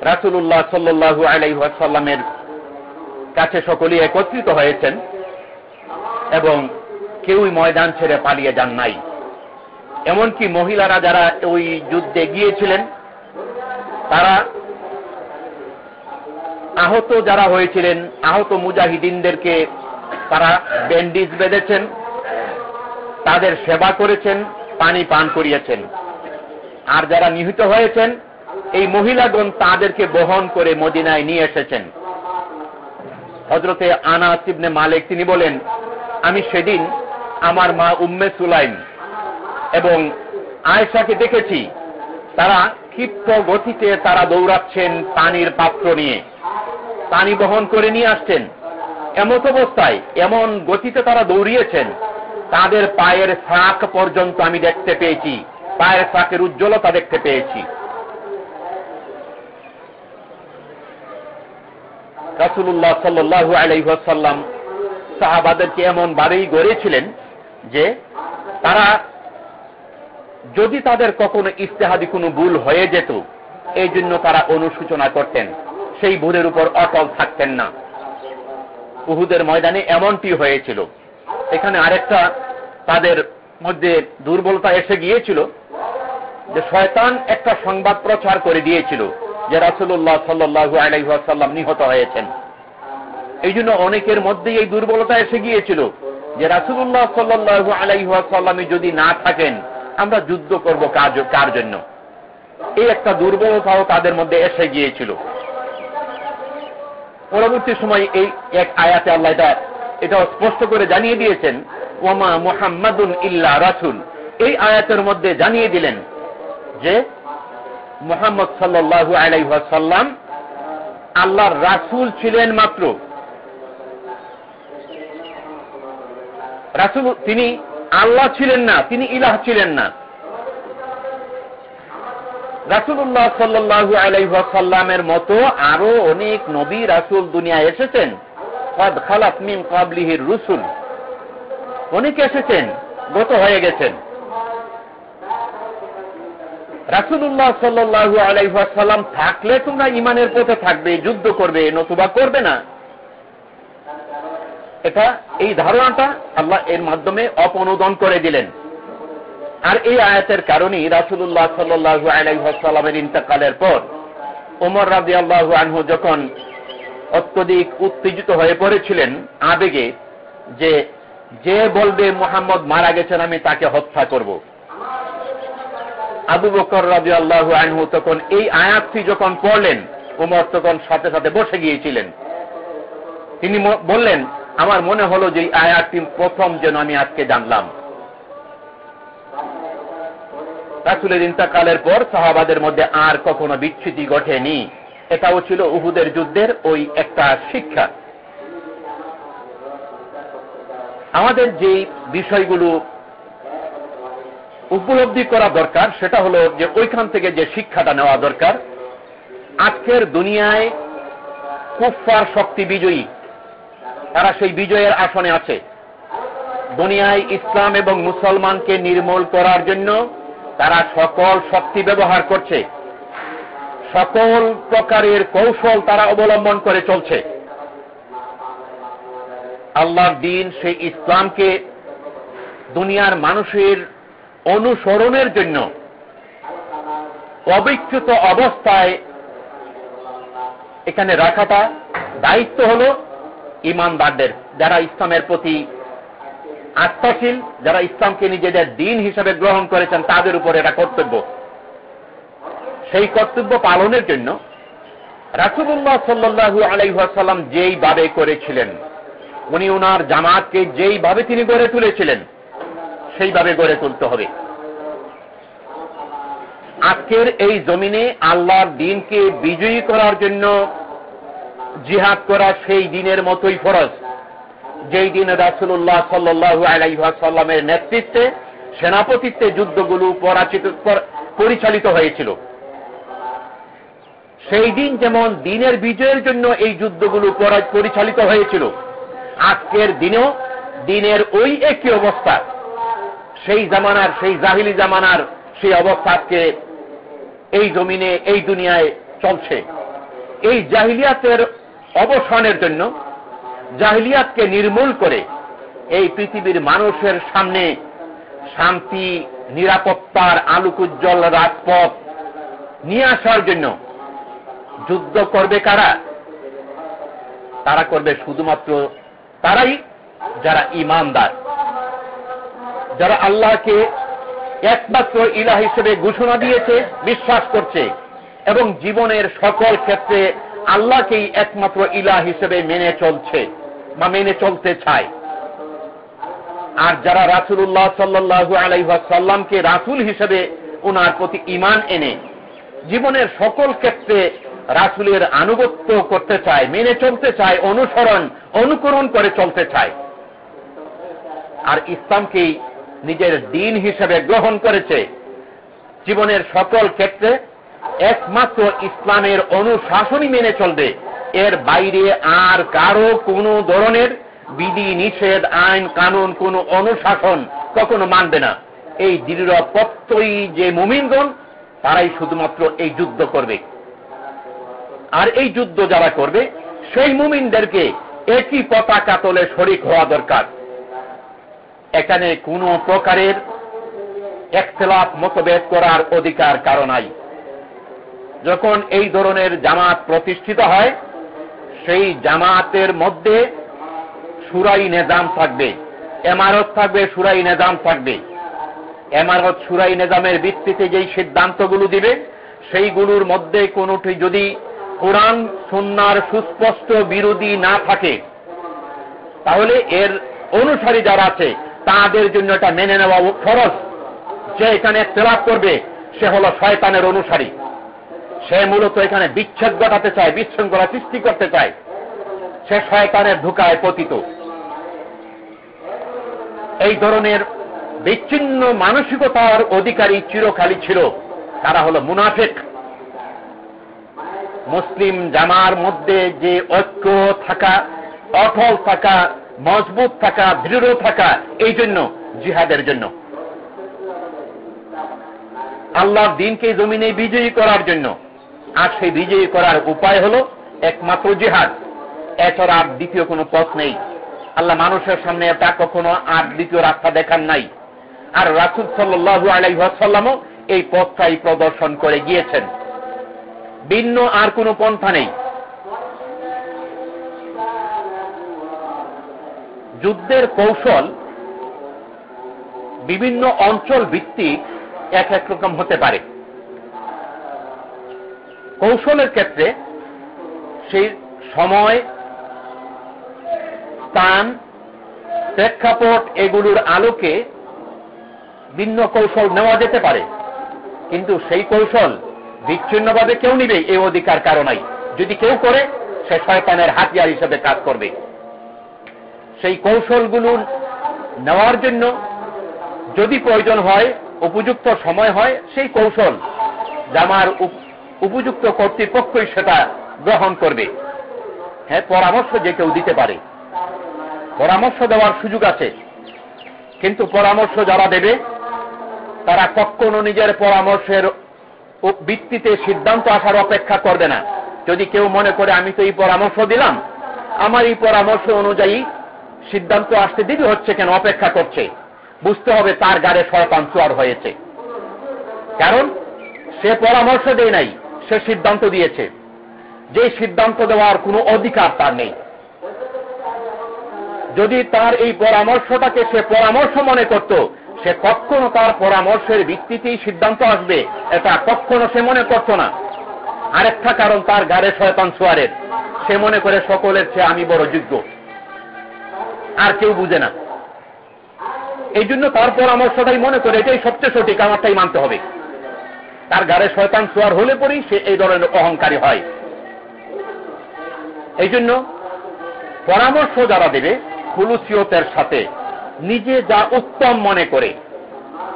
রাসুল্লাহ সাল্লু আলাইসাল্লামের কাছে সকলেই একত্রিত হয়েছেন এবং কেউই ময়দান ছেড়ে পালিয়ে যান নাই। এমনকি মহিলারা যারা ওই যুদ্ধে গিয়েছিলেন তারা আহত যারা হয়েছিলেন, আহত মুজাহিদিনদেরকে তারা ব্যান্ডিজ বেঁধেছেন, তাদের সেবা করেছেন, পানি পান করিয়েছেন। আর যারা নিহত হয়েছেন, এই মহিলাগণ তাদেরকে বহন করে মদিনায় নিয়ে এসেছেন। হজরতে আনা সিবনে মালিক, তিনি বলেন, আমি সেদিন আমার মা উম্মে সুলাইম এবং আয়েশাকে দেখেছি। তারা ক্ষিপ্ত গতিতে তারা দৌড়াচ্ছেন পানির পাত্র নিয়ে। পানি বহন করে নিয়ে আসছেন। এমত অবস্থায় এমন গতিতে তারা দৌড়িয়েছেন। তাদের পায়ের শাক পর্যন্ত আমি দেখতে পেয়েছি। পায়ের শাকের উজ্জ্বলতা দেখতে পেয়েছি। রাসুল্লাহ সাল্লু আলাইসাল্লাম সাহাবাদেরকে এমন বারেই গড়েছিলেন যে তারা যদি তাদের কখনো ইস্তেহাদি কোনো ভুল হয়ে যেত, এই জন্য তারা অনুসূচনা করতেন। সেই ভুলের উপর অটল থাকতেন না। উহুদের ময়দানে এমনটি হয়েছিল। এখানে আরেকটা তাদের মধ্যে দুর্বলতা এসে গিয়েছিল যে শয়তান একটা সংবাদ প্রচার করে দিয়েছিল যে রাসুল্লাহ সাল্লু আলাইসাল্লাম নিহত হয়েছেন। এই জন্য অনেকের মধ্যেই এই দুর্বলতা এসে গিয়েছিল যে রাসুল্লাহ সাল্লু আলাইসাল্লামী যদি না থাকেন আমরা যুদ্ধ করব কার জন্য? এই একটা দুর্বলতাও তাদের মধ্যে এসে গিয়েছিল। পরবর্তী সময় এই এক আয়াতে আল্লাহ এটা এটা স্পষ্ট করে জানিয়ে দিয়েছেন ওমা মোহাম্মদুন ইল্লা রাসুল। এই আয়াতের মধ্যে জানিয়ে দিলেন যে, মোহাম্মদ সাল্লু আলাইসাল্লাম আল্লাহর রাসুল ছিলেন মাত্র। রাসুল তিনি আল্লাহ ছিলেন না, তিনি ইলাহ ছিলেন না। রাসুল্লাহ সাল্লু আলাইসাল্লামের মতো আরও অনেক নবী রাসুল দুনিয়ায় এসেছেন। কাবলিহির রুসুল। অনেক এসেছেন, গত হয়ে গেছেন। রাসুল্লাহ সাল্লু আলাইসাল্লাম থাকলে তোমরা ইমানের পথে থাকবে, যুদ্ধ করবে, নতুবা করবে না। এটা, এই ধারণাটা আল্লাহ এর মাধ্যমে অপনোদন করে দিলেন। আর এই আয়াতের কারণেই রাসুল্লাহ সাল্লু আলাইসাল্লামের ইন্তকালের পর ওমর রাজি আল্লাহ আনহু যখন অত্যধিক উত্তেজিত হয়ে পড়েছিলেন আবেগে যে যে বলবে মোহাম্মদ মারা গেছেন, আমি তাকে হত্যা করব। আবু বকর রাজি আল্লাহ আনহু তখন এই আয়াতটি যখন পড়লেন, উমর তখন সাথে সাথে বসে গিয়েছিলেন। তিনি বললেন আমার মনে হলো যে আয়াতটি প্রথম যেন আমি আজকে জানলাম। রাসুলের ইন্তাকালের পর সাহাবাদের মধ্যে আর কখনো বিচ্ছুতি ঘটেনি। এটাও ছিল উহুদের যুদ্ধের ওই একটা শিক্ষা। আমাদের যে বিষয়গুলো উপলব্ধি করা দরকার, সেটা হলো যে ওইখান থেকে যে শিক্ষাটা নেওয়া দরকার, আজকের দুনিয়ায় কুফার শক্তি বিজয়ী তারা সেই বিজয়ের আসনে আছে। দুনিয়ায় ইসলাম এবং মুসলমানকে নির্মূল করার জন্য তারা সকল শক্তি ব্যবহার করছে। সকল প্রকারের কৌশল তারা অবলম্বন করে চলছে। আল্লাহর দিন সেই ইসলামকে দুনিয়ার মানুষের অনুসরণের জন্য অবিচ্যুত অবস্থায় এখানে রাখাটা দায়িত্ব হল ইমানদারদের, যারা ইসলামের প্রতি আস্থাশীল যারা ইসলামকে নিজেদের দিন হিসেবে গ্রহণ করেছেন, তাদের উপর এটা কর্তব্য। সেই কর্তব্য পালনের জন্য রাসুবুল্লাহ সাল্লু আলাইসাল্লাম যেইভাবে করেছিলেন, উনি ওনার জামাতকে যেইভাবে তিনি গড়ে তুলেছিলেন সেইভাবে গড়ে তুলতে হবে। আজকের এই জমিনে আল্লাহর দিনকে বিজয়ী করার জন্য জিহাদ করা সেই দিনের মতোই ফরজ। যেই দিন রাসুল্লাহ সাল্লু আলাইসাল্লামের নেতৃত্বে, সেনাপতিত্বে যুদ্ধগুলো পরাচিত পরিচালিত হয়েছিল। সেই দিন যেমন দিনের বিজয়ের জন্য এই যুদ্ধগুলো পরিচালিত হয়েছিল, আজকের দিনেও দিনের ওই একই অবস্থা। সেই জামানার, সেই জাহিলি জামানার সেই অবস্থাকে এই জমিনে, এই দুনিয়ায় চলছে। এই জাহিলিয়াতের অবসানের জন্য জাহিলিয়াতকে নির্মূল করে এই পৃথিবীর মানুষের সামনে শান্তি, নিরাপত্তার আলোকুজ্জ্বল রাজপথ নিয়ে আসার জন্য যুদ্ধ করবে কারা? তারা করবে শুধুমাত্র তারাই যারা ইমানদার। যারা আল্লাহকে একমাত্র ইলা হিসেবে ঘোষণা দিয়েছে, বিশ্বাস করছে এবং জীবনের সকল ক্ষেত্রে আল্লাহকেই একমাত্র ইলা হিসেবে মেনে চলছে বা মেনে চলতে চায়। আর যারা রাসুল্লাহ সাল্লু আলাইসাল্লামকে রাসুল হিসেবে ওনার প্রতি ইমান এনে জীবনের সকল ক্ষেত্রে রাসুলের আনুগত্য করতে চায়, মেনে চলতে চায়, অনুসরণ, অনুকরণ করে চলতে চায়। আর ইসলামকেই নিজের দিন হিসেবে গ্রহণ করেছে। জীবনের সকল ক্ষেত্রে একমাত্র ইসলামের অনুশাসনই মেনে চলবে। এর বাইরে আর কারও কোনো ধরনের বিধি, নিষেধ, আইন, কানুন, কোন অনুশাসন কখনো মানবে না। এই দৃঢ় প্রত্যয়ী যে মুমিনগণ, তারাই শুধুমাত্র এই যুদ্ধ করবে। আর এই যুদ্ধ যারা করবে, সেই মুমিনদেরকে একই পতাকা তোলে শরিক হওয়া দরকার। এখানে কোনো প্রকারের একতলাপ মতভেদ করার অধিকার কারও নাই। যখন এই ধরনের জামাত প্রতিষ্ঠিত হয়, সেই জামাতের মধ্যে সুরাই নেজাম থাকবে, এমারত থাকবে, সুরাই নেজাম থাকবে। এমারত, সুরাই নেজামের ভিত্তিতে যেই সিদ্ধান্তগুলো দিবে, সেইগুলোর মধ্যে কোনটি যদি কোরআন সন্ন্যার সুস্পষ্ট বিরোধী না থাকে, তাহলে এর অনুসারী যারা আছে, তাদের জন্য এটা মেনে নেওয়া খরচ যে এখানে তেলাপ করবে, সে হল শয়তানের অনুসারী। সে মূলত এখানে বিচ্ছেদ ঘটাতে চায়, বিশৃঙ্খলা সৃষ্টি করতে চায়। সে শয়তানের ঢুকায় পতিত। এই ধরনের বিচ্ছিন্ন মানসিকতার অধিকারী চিরকালী ছিল। তারা হল মুনাফেক। মুসলিম জামার মধ্যে যে ঐক্য থাকা, অটল থাকা, মজবুত থাকা, দৃঢ় থাকা, এই জন্য, জিহাদের জন্য। আল্লাহ দিনকে জমিনে বিজয়ী করার জন্য। আর সেই বিজয়ী করার উপায় হল একমাত্র জিহাদ। এছাড়া আর দ্বিতীয় কোনো পথ নেই। আল্লাহ মানুষের সামনে এটা কখনো আর দ্বিতীয় রাস্তা দেখান নাই। আর রাসুল সাল্লু আলাইসাল্লামও এই পথটাই প্রদর্শন করে গিয়েছেন। ভিন্ন আর কোনো পন্থা নেই। যুদ্ধের কৌশল বিভিন্ন অঞ্চল ভিত্তিক এক এক রকম হতে পারে। কৌশলের ক্ষেত্রে সেই সময়, স্থান, প্রেক্ষাপট এগুলোর আলোকে ভিন্ন কৌশল নেওয়া যেতে পারে। কিন্তু সেই কৌশল বিচ্ছিন্নভাবে কেউ নিবে এই অধিকার কারণাই। যদি কেউ করে, সে শয়তানের হাতিয়ার হিসেবে কাজ করবে। সেই কৌশলগুলোর নেওয়ার জন্য যদি প্রয়োজন হয়, উপযুক্ত সময় হয়, সেই কৌশল জামার উপযুক্ত কর্তৃপক্ষই সেটা গ্রহণ করবে। হ্যাঁ পরামর্শ যে কেউ দিতে পারে। পরামর্শ দেওয়ার সুযোগ আছে। কিন্তু পরামর্শ যারা দেবে, তারা কখনো নিজের পরামর্শের ভিত্তিতে সিদ্ধান্ত আসার অপেক্ষা করবে না। যদি কেউ মনে করে, আমি তো এই পরামর্শ দিলাম। আমার এই পরামর্শ অনুযায়ী সিদ্ধান্ত আসতে দিবি হচ্ছে কেন? অপেক্ষা করছে। বুঝতে হবে তার গাড়ে শয়তান চুয়ার হয়েছে। কারণ সে পরামর্শ দেয় নাই। সে সিদ্ধান্ত দিয়েছে। যে সিদ্ধান্ত দেওয়ার কোনো অধিকার তার নেই। যদি তার এই পরামর্শটাকে সে পরামর্শ মনে করত, সে কখনো তার পরামর্শের ভিত্তিতেই সিদ্ধান্ত আসবে, এটা কখনো সে মনে করত না। আরেকটা কারণ তার গাড়ে শয়তান সোয়ারের সে মনে করে সকলের চেয়ে আমি বড় যোগ্য। আর কেউ বুঝে না। এই জন্য তার পরামর্শটাই মনে করে এটাই সবচেয়ে সঠিক, আমারটাই মানতে হবে। তার গাড়ে শয়তান সোয়ার হলে পরেই সে এই ধরনের অহংকারী হয়। এই জন্য পরামর্শ যারা দেবে খুলুসিয়তের সাথে নিজে যা উত্তম মনে করে,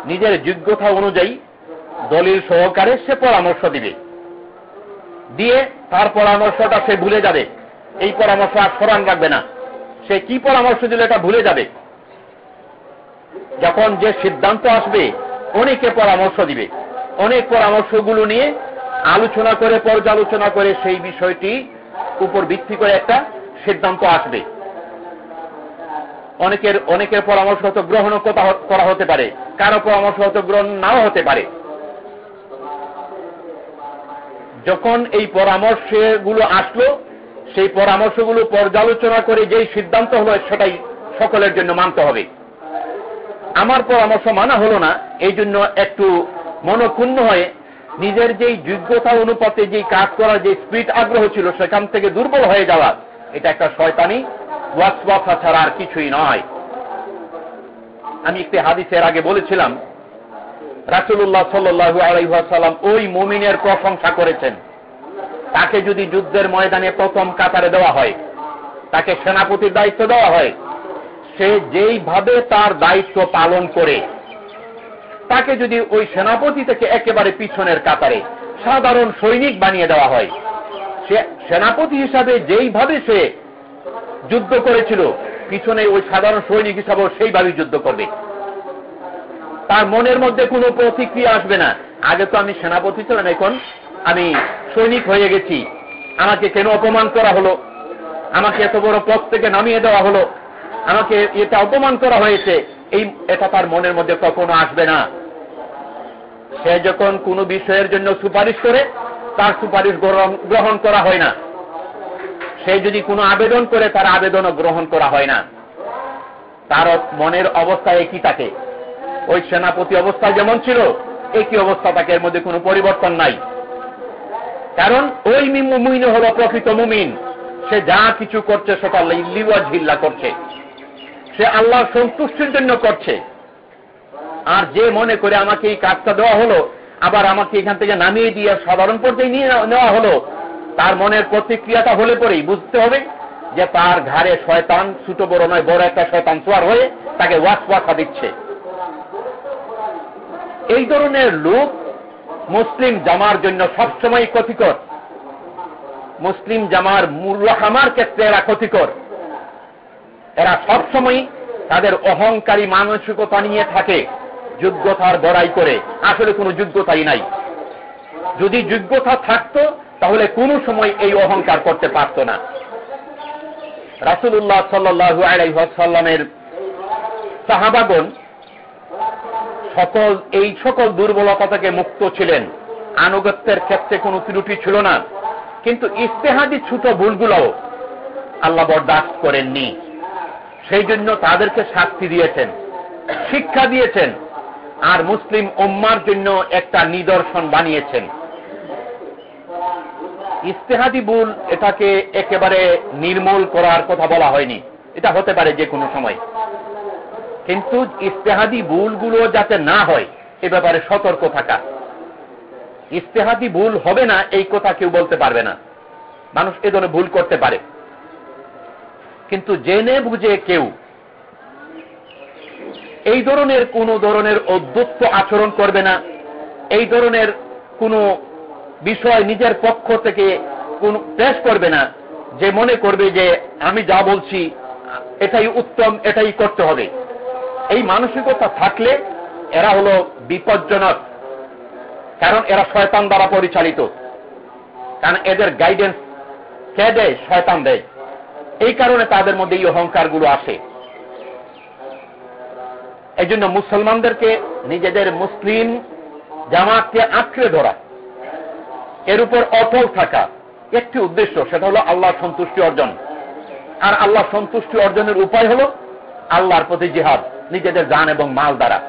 নিজের যোগ্যতা অনুযায়ী দলিল সহকারে সে পরামর্শ দিবে। দিয়ে তার পরামর্শটা সে ভুলে যাবে। এই পরামর্শ আর স্মরণ রাখবে না। সে কি পরামর্শ দিলে এটা ভুলে যাবে। যখন যে সিদ্ধান্ত আসবে, অনেকে পরামর্শ দিবে। অনেক পরামর্শগুলো নিয়ে আলোচনা করে, পর্যালোচনা করে সেই বিষয়টি উপর ভিত্তি করে একটা সিদ্ধান্ত আসবে। অনেকের অনেকের পরামর্শ হয়তো গ্রহণ করা হতে পারে। কারও পরামর্শ হয়তো গ্রহণ নাও হতে পারে। যখন এই পরামর্শগুলো আসলো, সেই পরামর্শগুলো পর্যালোচনা করে যেই সিদ্ধান্ত হলো, সেটাই সকলের জন্য মানতে হবে। আমার পরামর্শ মানা হলো না, এই জন্য একটু মনক্ষুণ্ণ হয়ে নিজের যেই যোগ্যতা অনুপাতে যেই কাজ করার যে স্পিড আগ্রহ ছিল, সেখান থেকে দুর্বল হয়ে যাওয়া, এটা একটা শয়তানি ওয়াসওয়াসা ছাড়া আর কিছুই নয়। আমি একটি হাদিসের আগে বলেছিলাম রাসুল্লাহ সাল্লু আলাইসাল্লাম ওই মুমিনের প্রশংসা করেছেন। তাকে যদি যুদ্ধের ময়দানে প্রথম কাতারে দেওয়া হয়, তাকে সেনাপতির দায়িত্ব দেওয়া হয়, সে যেইভাবে তার দায়িত্ব পালন করে তাকে যদি ওই সেনাপতি থেকে একেবারে পিছনের কাতারে সাধারণ সৈনিক বানিয়ে দেওয়া হয়, সে সেনাপতি হিসাবে যেইভাবে সে যুদ্ধ করেছিল, পিছনে ওই সাধারণ সৈনিক হিসাবেও সেইভাবেই যুদ্ধ করবে। তার মনের মধ্যে কোনো প্রতিক্রিয়া আসবে না। আগে তো আমি সেনাপতি ছিলাম, এখন আমি সৈনিক হয়ে গেছি। আমাকে কেন অপমান করা হলো? আমাকে এত বড় পথ থেকে নামিয়ে দেওয়া হলো? আমাকে এটা অপমান করা হয়েছে, এই এটা তার মনের মধ্যে কখনো আসবে না। সে যখন কোনো বিষয়ের জন্য সুপারিশ করে, তার সুপারিশ গ্রহণ করা হয় না। সে যদি কোনো আবেদন করে, তার আবেদনও গ্রহণ করা হয় না। তার মনের অবস্থা একই থাকে ওই সেনাপতি অবস্থা যেমন ছিল, একই অবস্থা তাকে এর মধ্যে কোনো পরিবর্তন নাই। কারণ ওই মুমিন হল প্রকৃত মুমিন। সে যা কিছু করছে, সেটা লিওয়া ঝিল্লা করছে। সে আল্লাহ সন্তুষ্টির জন্য করছে। আর যে মনে করে আমাকে এই কাজটা দেওয়া হলো, আবার আমাকে এখান থেকে নামিয়ে দিয়ে সাধারণ পর্যায়ে নিয়ে নেওয়া হলো, তার মনের প্রতিক্রিয়াটা হলে পরেই বুঝতে হবে যে তার ঘাড়ে শয়তান, ছোট বড় নয়, বড় একটা শয়তান সোয়ার হয়ে তাকে ওয়াস ওয়াসা দিচ্ছে। এই ধরনের লোক মুসলিম জামার জন্য সবসময় ক্ষতিকর। মুসলিম জামার মুরাহামার ক্ষেত্রে এরা ক্ষতিকর। এরা সবসময় তাদের অহংকারী মানসিকতা নিয়ে থাকে, যোগ্যতার বড়াই করে। আসলে কোনো যোগ্যতাই নাই। যদি যোগ্যতা থাকতো, তাহলে কোনো সময় এই অহংকার করতে পারত না। রাসুল্লাহ সাল্লু আলাইসাল্লামের সাহাবাগন সকল, এই সকল দুর্বলতা থেকে মুক্ত ছিলেন। আনুগত্যের ক্ষেত্রে কোনো ত্রুটি ছিল না। কিন্তু ইস্তেহাদি ছোট ভুলগুলো আল্লাহ বরদাস্ত করেননি। সেই জন্য তাদেরকে শাস্তি দিয়েছেন, শিক্ষা দিয়েছেন, আর মুসলিম উম্মার জন্য একটা নিদর্শন বানিয়েছেন। ইস্তেহাদি ভুল এটাকে একেবারে নির্মূল করার কথা বলা হয়নি। এটা হতে পারে যে কোনো সময়। কিন্তু ইস্তেহাদি ভুলগুলো যাতে না হয়, এ ব্যাপারে সতর্ক থাকা। ইস্তেহাদি ভুল হবে না, এই কথা কেউ বলতে পারবে না। মানুষ এ ধরনের ভুল করতে পারে। কিন্তু জেনে বুঝে কেউ এই ধরনের কোন ধরনের অদ্ভুত আচরণ করবে না। এই ধরনের কোনো বিষয় নিজের পক্ষ থেকে কোন পেশ করবে না যে মনে করবে যে আমি যা বলছি, এটাই উত্তম, এটাই করতে হবে। এই মানসিকতা থাকলে এরা হলো বিপজ্জনক, কারণ এরা শয়তান দ্বারা পরিচালিত। কারণ এদের গাইডেন্স কে দেয়? শয়তান দেয়। এই কারণে তাদের মধ্যে এই অহংকারগুলো আসে এই জন্য মুসলমানদেরকে নিজেদের মুসলিম জামাতকে আঁকড়ে ধরা, এর উপর অটল থাকা একটি উদ্দেশ্য, সেটা হলো আল্লাহ সন্তুষ্টি অর্জন। আর আল্লাহ সন্তুষ্টি অর্জনের উপায় হলো আল্লাহর প্রতি জিহাদ, নিজেদের জান এবং মাল দ্বারা।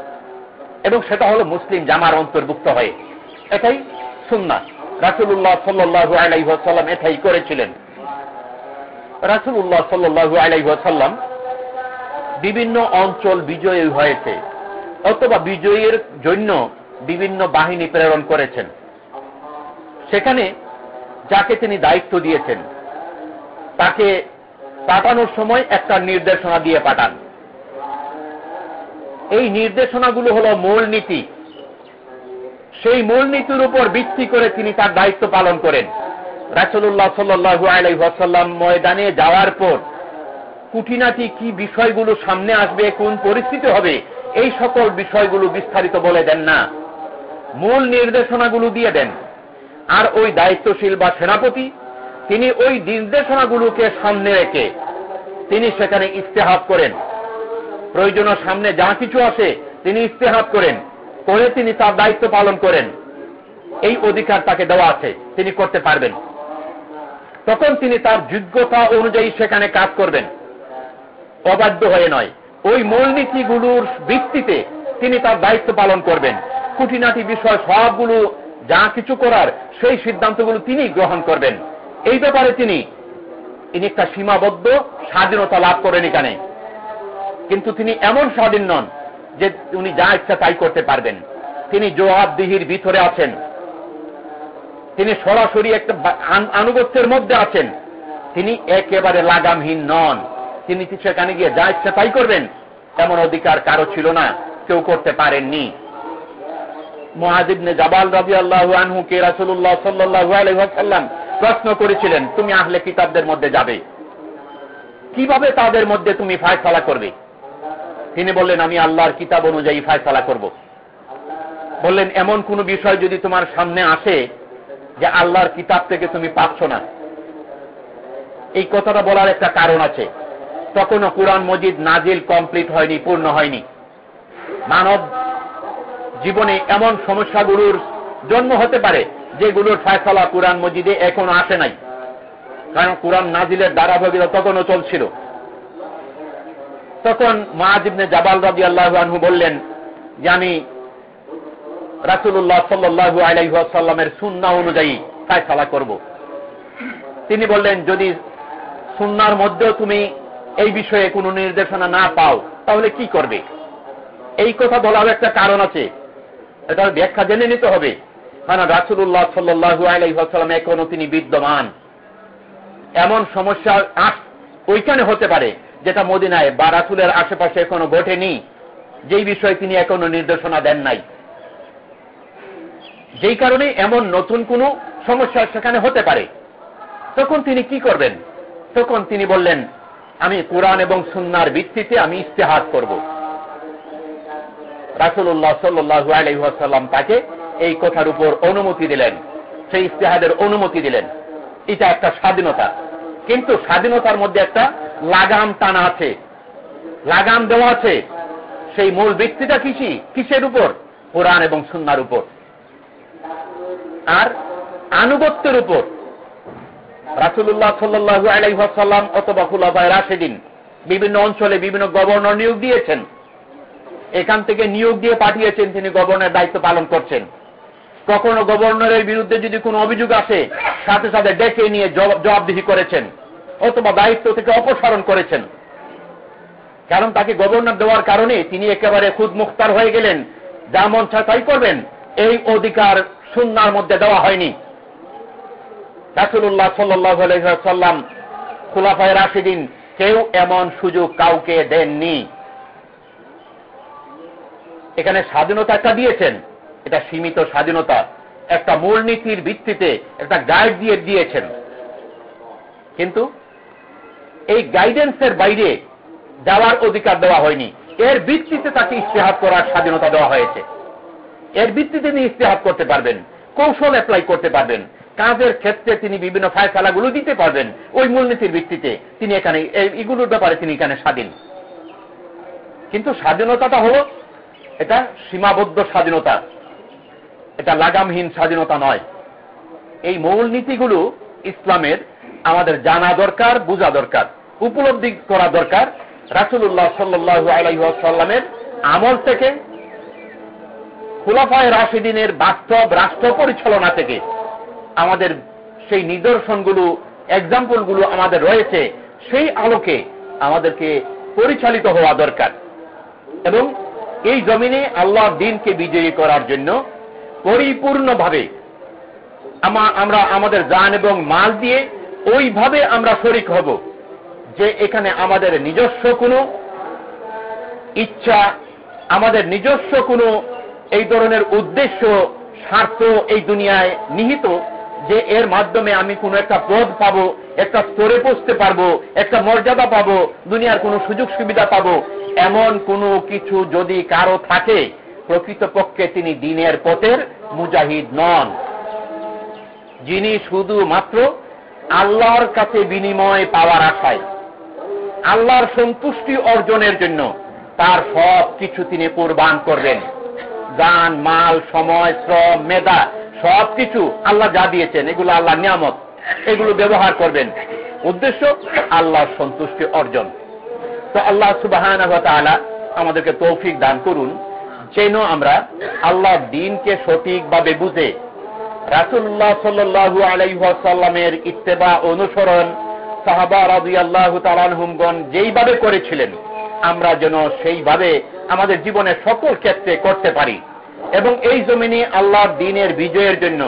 এবং সেটা হলো মুসলিম জামার অন্তর্ভুক্ত হয়ে। এটাই সুন্না রাসুল্লাহ সাল্লু আলাইসাল্লাম এটাই করেছিলেন। রাসুল্লাহ সাল্লু আলাইসাল্লাম বিভিন্ন অঞ্চল বিজয়ী হয়েছে অথবা বিজয়ীর জন্য বিভিন্ন বাহিনী প্রেরণ করেছেন। সেখানে যাকে তিনি দায়িত্ব দিয়েছেন, তাকে পাঠানোর সময় একটা নির্দেশনা দিয়ে পাঠান। এই নির্দেশনাগুলো হল মূল নীতি। সেই মূলনীতির উপর ভিত্তি করে তিনি তার দায়িত্ব পালন করেন। রাসুল্লাহ সাল্লু আলাইসাল্লাম ময়দানে যাওয়ার পর কুটিনাটি কি বিষয়গুলো সামনে আসবে, কোন পরিস্থিতি হবে, এই সকল বিষয়গুলো বিস্তারিত বলে দেন না। মূল নির্দেশনাগুলো দিয়ে দেন। আর ওই দায়িত্বশীল বা সেনাপতি, তিনি ওই নির্দেশনাগুলোকে সামনে রেখে তিনি সেখানে ইস্তেহাত করেন। প্রয়োজন সামনে যা কিছু আসে, তিনি ইস্তেহাত করেন, করে তিনি তার দায়িত্ব পালন করেন। এই অধিকার তাকে দেওয়া আছে, তিনি করতে পারবেন। তখন তিনি তার যোগ্যতা অনুযায়ী সেখানে কাজ করবেন। অবাধ্য হয়ে নয়। ওই মূলনীতিগুলোর ভিত্তিতে তিনি তার দায়িত্ব পালন করবেন। খুঁটিনাটি বিষয় সবগুলো যা কিছু করার সেই সিদ্ধান্তগুলো তিনি গ্রহণ করবেন। এই ব্যাপারে তিনি তিনি একটা সীমাবদ্ধ, স্বাধীনতা লাভ করেন এখানে। কিন্তু তিনি এমন স্বাধীন নন যে উনি যা ইচ্ছা তাই করতে পারবেন। তিনি জবাবদিহির ভিতরে আছেন। তিনি সরাসরি একটা আনুগত্যের মধ্যে আছেন। তিনি একেবারে লাগামহীন নন। তিনি সেখানে গিয়ে যা ইচ্ছা তাই করবেন। এমন অধিকার কারও ছিল না। কেউ করতে পারেননি। মহাজিবনে জাবাল রাজি আল্লাহ আনহু কে রাসুল্লাহ সাল্লাহ আলহাম প্রশ্ন করেছিলেন, তুমি আহলে কিতাবদের মধ্যে যাবে? কীভাবে তাদের মধ্যে তুমি ফায়সালা করবে? তিনি বললেন, আমি আল্লাহর কিতাব অনুযায়ী ফায়সালা করব। বললেন, এমন কোন বিষয় যদি তোমার সামনে আসে যে আল্লাহর কিতাব থেকে তুমি পাচ্ছ না। এই কথাটা বলার একটা কারণ আছে। তখনও কোরআন মজিদ নাজিল কমপ্লিট হয়নি, পূর্ণ হয়নি। মানব জীবনে এমন সমস্যাগুলোর জন্ম হতে পারে, যেগুলোর ফায়সলা কোরআন মজিদে এখনও আসে নাই। কারণ কোরআন নাজিলের ধারাবাহিকতা তখনও চলছিল। তখন মাহাজিবনে জাবাল রাজি আল্লাহ বললেন যে, আমি রাসুল্লাহ সাল্লু আলাইসাল্লামের সুন্না অনুযায়ী ফায়সালা করব। তিনি বললেন, যদি সুন্নার মধ্যেও তুমি এই বিষয়ে কোনো নির্দেশনা না পাও, তাহলে কি করবে? এই কথা বলার একটা কারণ আছে। এটার ব্যাখ্যা জেনে নিতে হবে। কারণ রাসুল্লাহ সাল্লু আলাইসাল্লাম এখনও তিনি বিদ্যমান। এমন সমস্যা ওইখানে হতে পারে, যেটা মদিনায় বা রাসুলের আশেপাশে এখনও ঘটেনি, যেই বিষয়ে তিনি এখনও নির্দেশনা দেন নাই। যেই কারণে এমন নতুন কোন সমস্যা সেখানে হতে পারে। তখন তিনি কি করবেন? তখন তিনি বললেন, আমি কোরআন এবং সুন্নার ভিত্তিতে আমি ইস্তেহাদ করব। রাসুল্লাহ সাল্লু আলহাসাল্লাম তাকে এই কথার উপর অনুমতি দিলেন। সেই ইস্তেহাদের অনুমতি দিলেন। এটা একটা স্বাধীনতা। কিন্তু স্বাধীনতার মধ্যে একটা লাগাম টানা আছে। লাগাম দেওয়া আছে। সেই মূল ব্যক্তিটা কৃষি কিসের উপর, কোরআন এবং সুন্নার উপর। আর আনুগত্যের উপর। রাসুল্লাহ সাল্লু আলাইসাল্লাম অথবা খুলাফায় রাশেদিন বিভিন্ন অঞ্চলে বিভিন্ন গভর্নর নিয়োগ দিয়েছেন। এখান থেকে নিয়োগ দিয়ে পাঠিয়েছেন, তিনি গভর্নর দায়িত্ব পালন করছেন। কখনো গভর্নরের বিরুদ্ধে যদি কোনো অভিযোগ আসে, সাথে সাথে ডেকে নিয়ে জবাবদিহি করেছেন অথবা দায়িত্ব থেকে অপসারণ করেছেন। কারণ তাকে গভর্নর দেওয়ার কারণে তিনি একেবারে খুদ মুক্তার হয়ে গেলেন। যা মন তাই করবেন। এই অধিকার সুন্নার মধ্যে দেওয়া হয়নি। রাসুল্লাহ সাল্লাম খুলাফায় রাশিদিন কেউ এমন সুযোগ কাউকে দেননি। এখানে স্বাধীনতা একটা দিয়েছেন, এটা সীমিত স্বাধীনতা। একটা মূলনীতির ভিত্তিতে একটা গাইড দিয়ে দিয়েছেন। কিন্তু এই গাইডেন্সের বাইরে যাওয়ার অধিকার দেওয়া হয়নি। এর ভিত্তিতে তাকে ইস্তেহাত করার স্বাধীনতা দেওয়া হয়েছে। এর ভিত্তিতে তিনি ইস্তেহাত করতে পারবেন, কৌশল অ্যাপ্লাই করতে পারবেন, কাজের ক্ষেত্রে তিনি বিভিন্ন ফায়সালাগুলো দিতে পারবেন, ওই মূলনীতির ভিত্তিতে তিনি এখানে এগুলোর ব্যাপারে তিনি এখানে স্বাধীন। কিন্তু স্বাধীনতাটা হল, এটা সীমাবদ্ধ স্বাধীনতা, এটা লাগামহীন স্বাধীনতা নয়। এই মূলনীতিগুলো ইসলামের আমাদের জানা দরকার, বোঝা দরকার, উপলব্ধি করা দরকার। রাসুল্লাহ সাল্লু আলাইসাল্লামের আমল থেকে খুলাফায় রাশিদিনের বাস্তব রাষ্ট্র পরিচালনা থেকে আমাদের সেই নিদর্শনগুলো এক্সাম্পলগুলো আমাদের রয়েছে, সেই আলোকে আমাদেরকে পরিচালিত হওয়া দরকার। এবং এই জমিনে আল্লাহ দিনকে বিজয়ী করার জন্য পরিপূর্ণভাবে আমরা আমাদের জান এবং মাল দিয়ে ওইভাবে আমরা শরিক হব যে এখানে আমাদের নিজস্ব কোনো ইচ্ছা, আমাদের নিজস্ব কোনো এই ধরনের উদ্দেশ্য, স্বার্থ এই দুনিয়ায় নিহিত যে এর মাধ্যমে আমি কোনো একটা পদ পাবো, একটা স্তরে পৌঁছতে পারব, একটা মর্যাদা পাবো, দুনিয়ার কোনো সুযোগ সুবিধা পাবো, এমন কোনো কিছু যদি কারও থাকে, প্রকৃতপক্ষে তিনি দিনের পথের মুজাহিদ নন। যিনি শুধু মাত্র আল্লাহর কাছে বিনিময় পাওয়ার আশায়, আল্লাহর সন্তুষ্টি অর্জনের জন্য তার সব কিছু তিনি কোরবান করবেন। গান মাল, সময়, শ্রম, মেধা সব কিছু আল্লাহ যা দিয়েছেন, এগুলো আল্লাহ নিয়ামত, এগুলো ব্যবহার করবেন। উদ্দেশ্য, আল্লাহর সন্তুষ্টি অর্জন। তো আল্লাহ সুবাহ আমাদেরকে তৌফিক দান করুন, যেন আমরা আল্লাহর দিনকে সঠিকভাবে বুঝে রাসুল্লাহ সাল্লু আলাইসাল্লামের ইত্তেবা অনুসরণ, সাহাবা রাজু আল্লাহ তালানহুমগণ যেইভাবে করেছিলেন আমরা যেন সেইভাবে আমাদের জীবনের সকল ক্ষেত্রে করতে পারি এবং এই জমিনে আল্লাহর দিনের বিজয়ের জন্য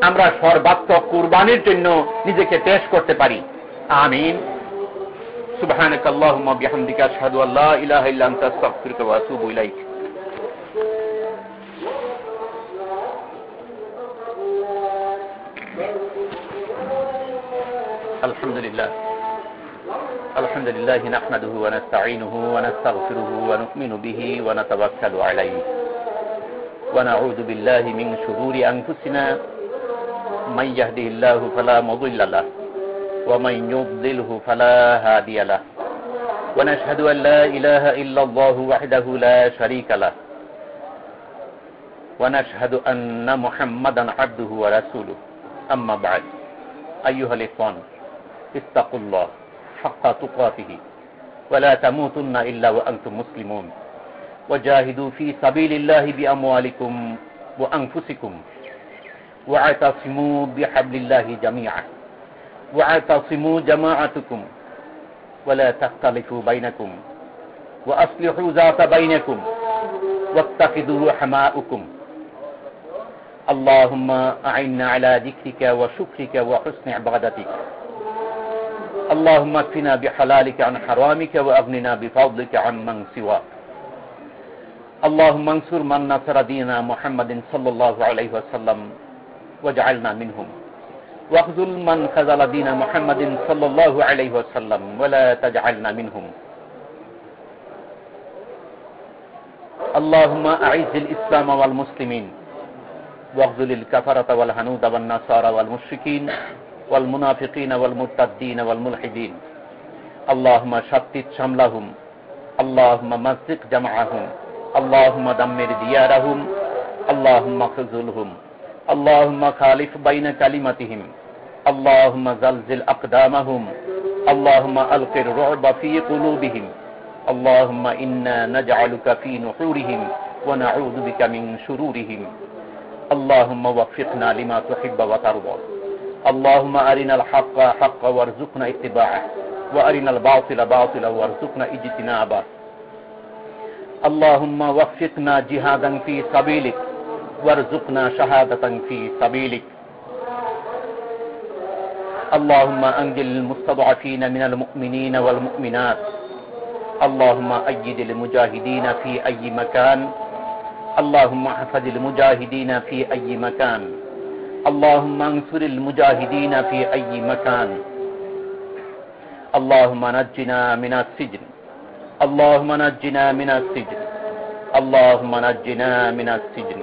আমরা সর্বাত্মক কুরবানির জন্য নিজেকে পেশ করতে পারি আমিন سبحانك اللهم وبحمدك اشهد ان لا اله الا انت استغفرك واتوب اليك الحمد لله الحمد لله نحمده ونستعينه ونستغفره ونؤمن به ونتوكل عليه. ونعوذ بالله من شرور أنفسنا. من يهده الله فلا مضل له ومن يضلله فلا هادي له. ونشهد أن لا إله إلا الله وحده لا شريك له. ونشهد أن محمدا عبده ورسوله. أما بعد أيها الإخوان اتقوا الله. حق تقاته. ولا تموتن إلا وأنتم مسلمون. وجاهدوا في سبيل الله بأموالكم وأنفسكم. واعتصموا بحبل الله جميعا. واعتصموا جماعتكم. ولا تختلفوا بينكم. وأصلحوا ذات بينكم. واتخذوا رحماؤكم. اللهم أعنا على ذكرك وشكرك وحسن عبادتك. اللهم اكفنا بحلالك عن حرامك وأغننا بفضلك عن من سواك. اللهم انصر من نصر دينا محمد صلى الله عليه وسلم واجعلنا منهم. واخذل من خذل دين محمد صلى الله عليه وسلم ولا تجعلنا منهم. اللهم أعز الإسلام والمسلمين واخذل الكفرة والهنود والنصارى والمشركين والمنافقين والمرتدين والملحدين. اللهم شتت شملهم. اللهم مزق جمعهم. اللهم دمر ديارهم. اللهم خذلهم. اللهم خالف بين كلمتهم. اللهم زلزل أقدامهم. اللهم ألق الرعب في قلوبهم. اللهم إنا نجعلك في نحورهم ونعوذ بك من شرورهم. اللهم وفقنا لما تحب وترضى. اللهم أرنا الحق حقا وارزقنا اتباعه وأرنا الباطل باطلا وارزقنا اجتنابه. اللهم وفقنا جهادا في سبيلك وارزقنا شهادة في سبيلك. اللهم أنجل المستضعفين من المؤمنين والمؤمنات. اللهم أيد المجاهدين في أي مكان. اللهم احفظ المجاهدين في أي مكان. اللهم انصر المجاهدين في أي مكان. اللهم نجنا من السجن. اللهم نجنا من السجن. اللهم نجنا من السجن.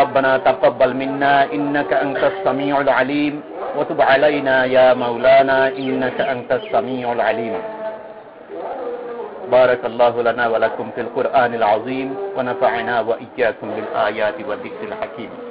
ربنا تقبل منا إنك أنت السميع العليم. وتب علينا يا مولانا إنك أنت السميع العليم. بارك الله لنا ولكم في القرآن العظيم ونفعنا وإياكم بالآيات والذكر الحكيم.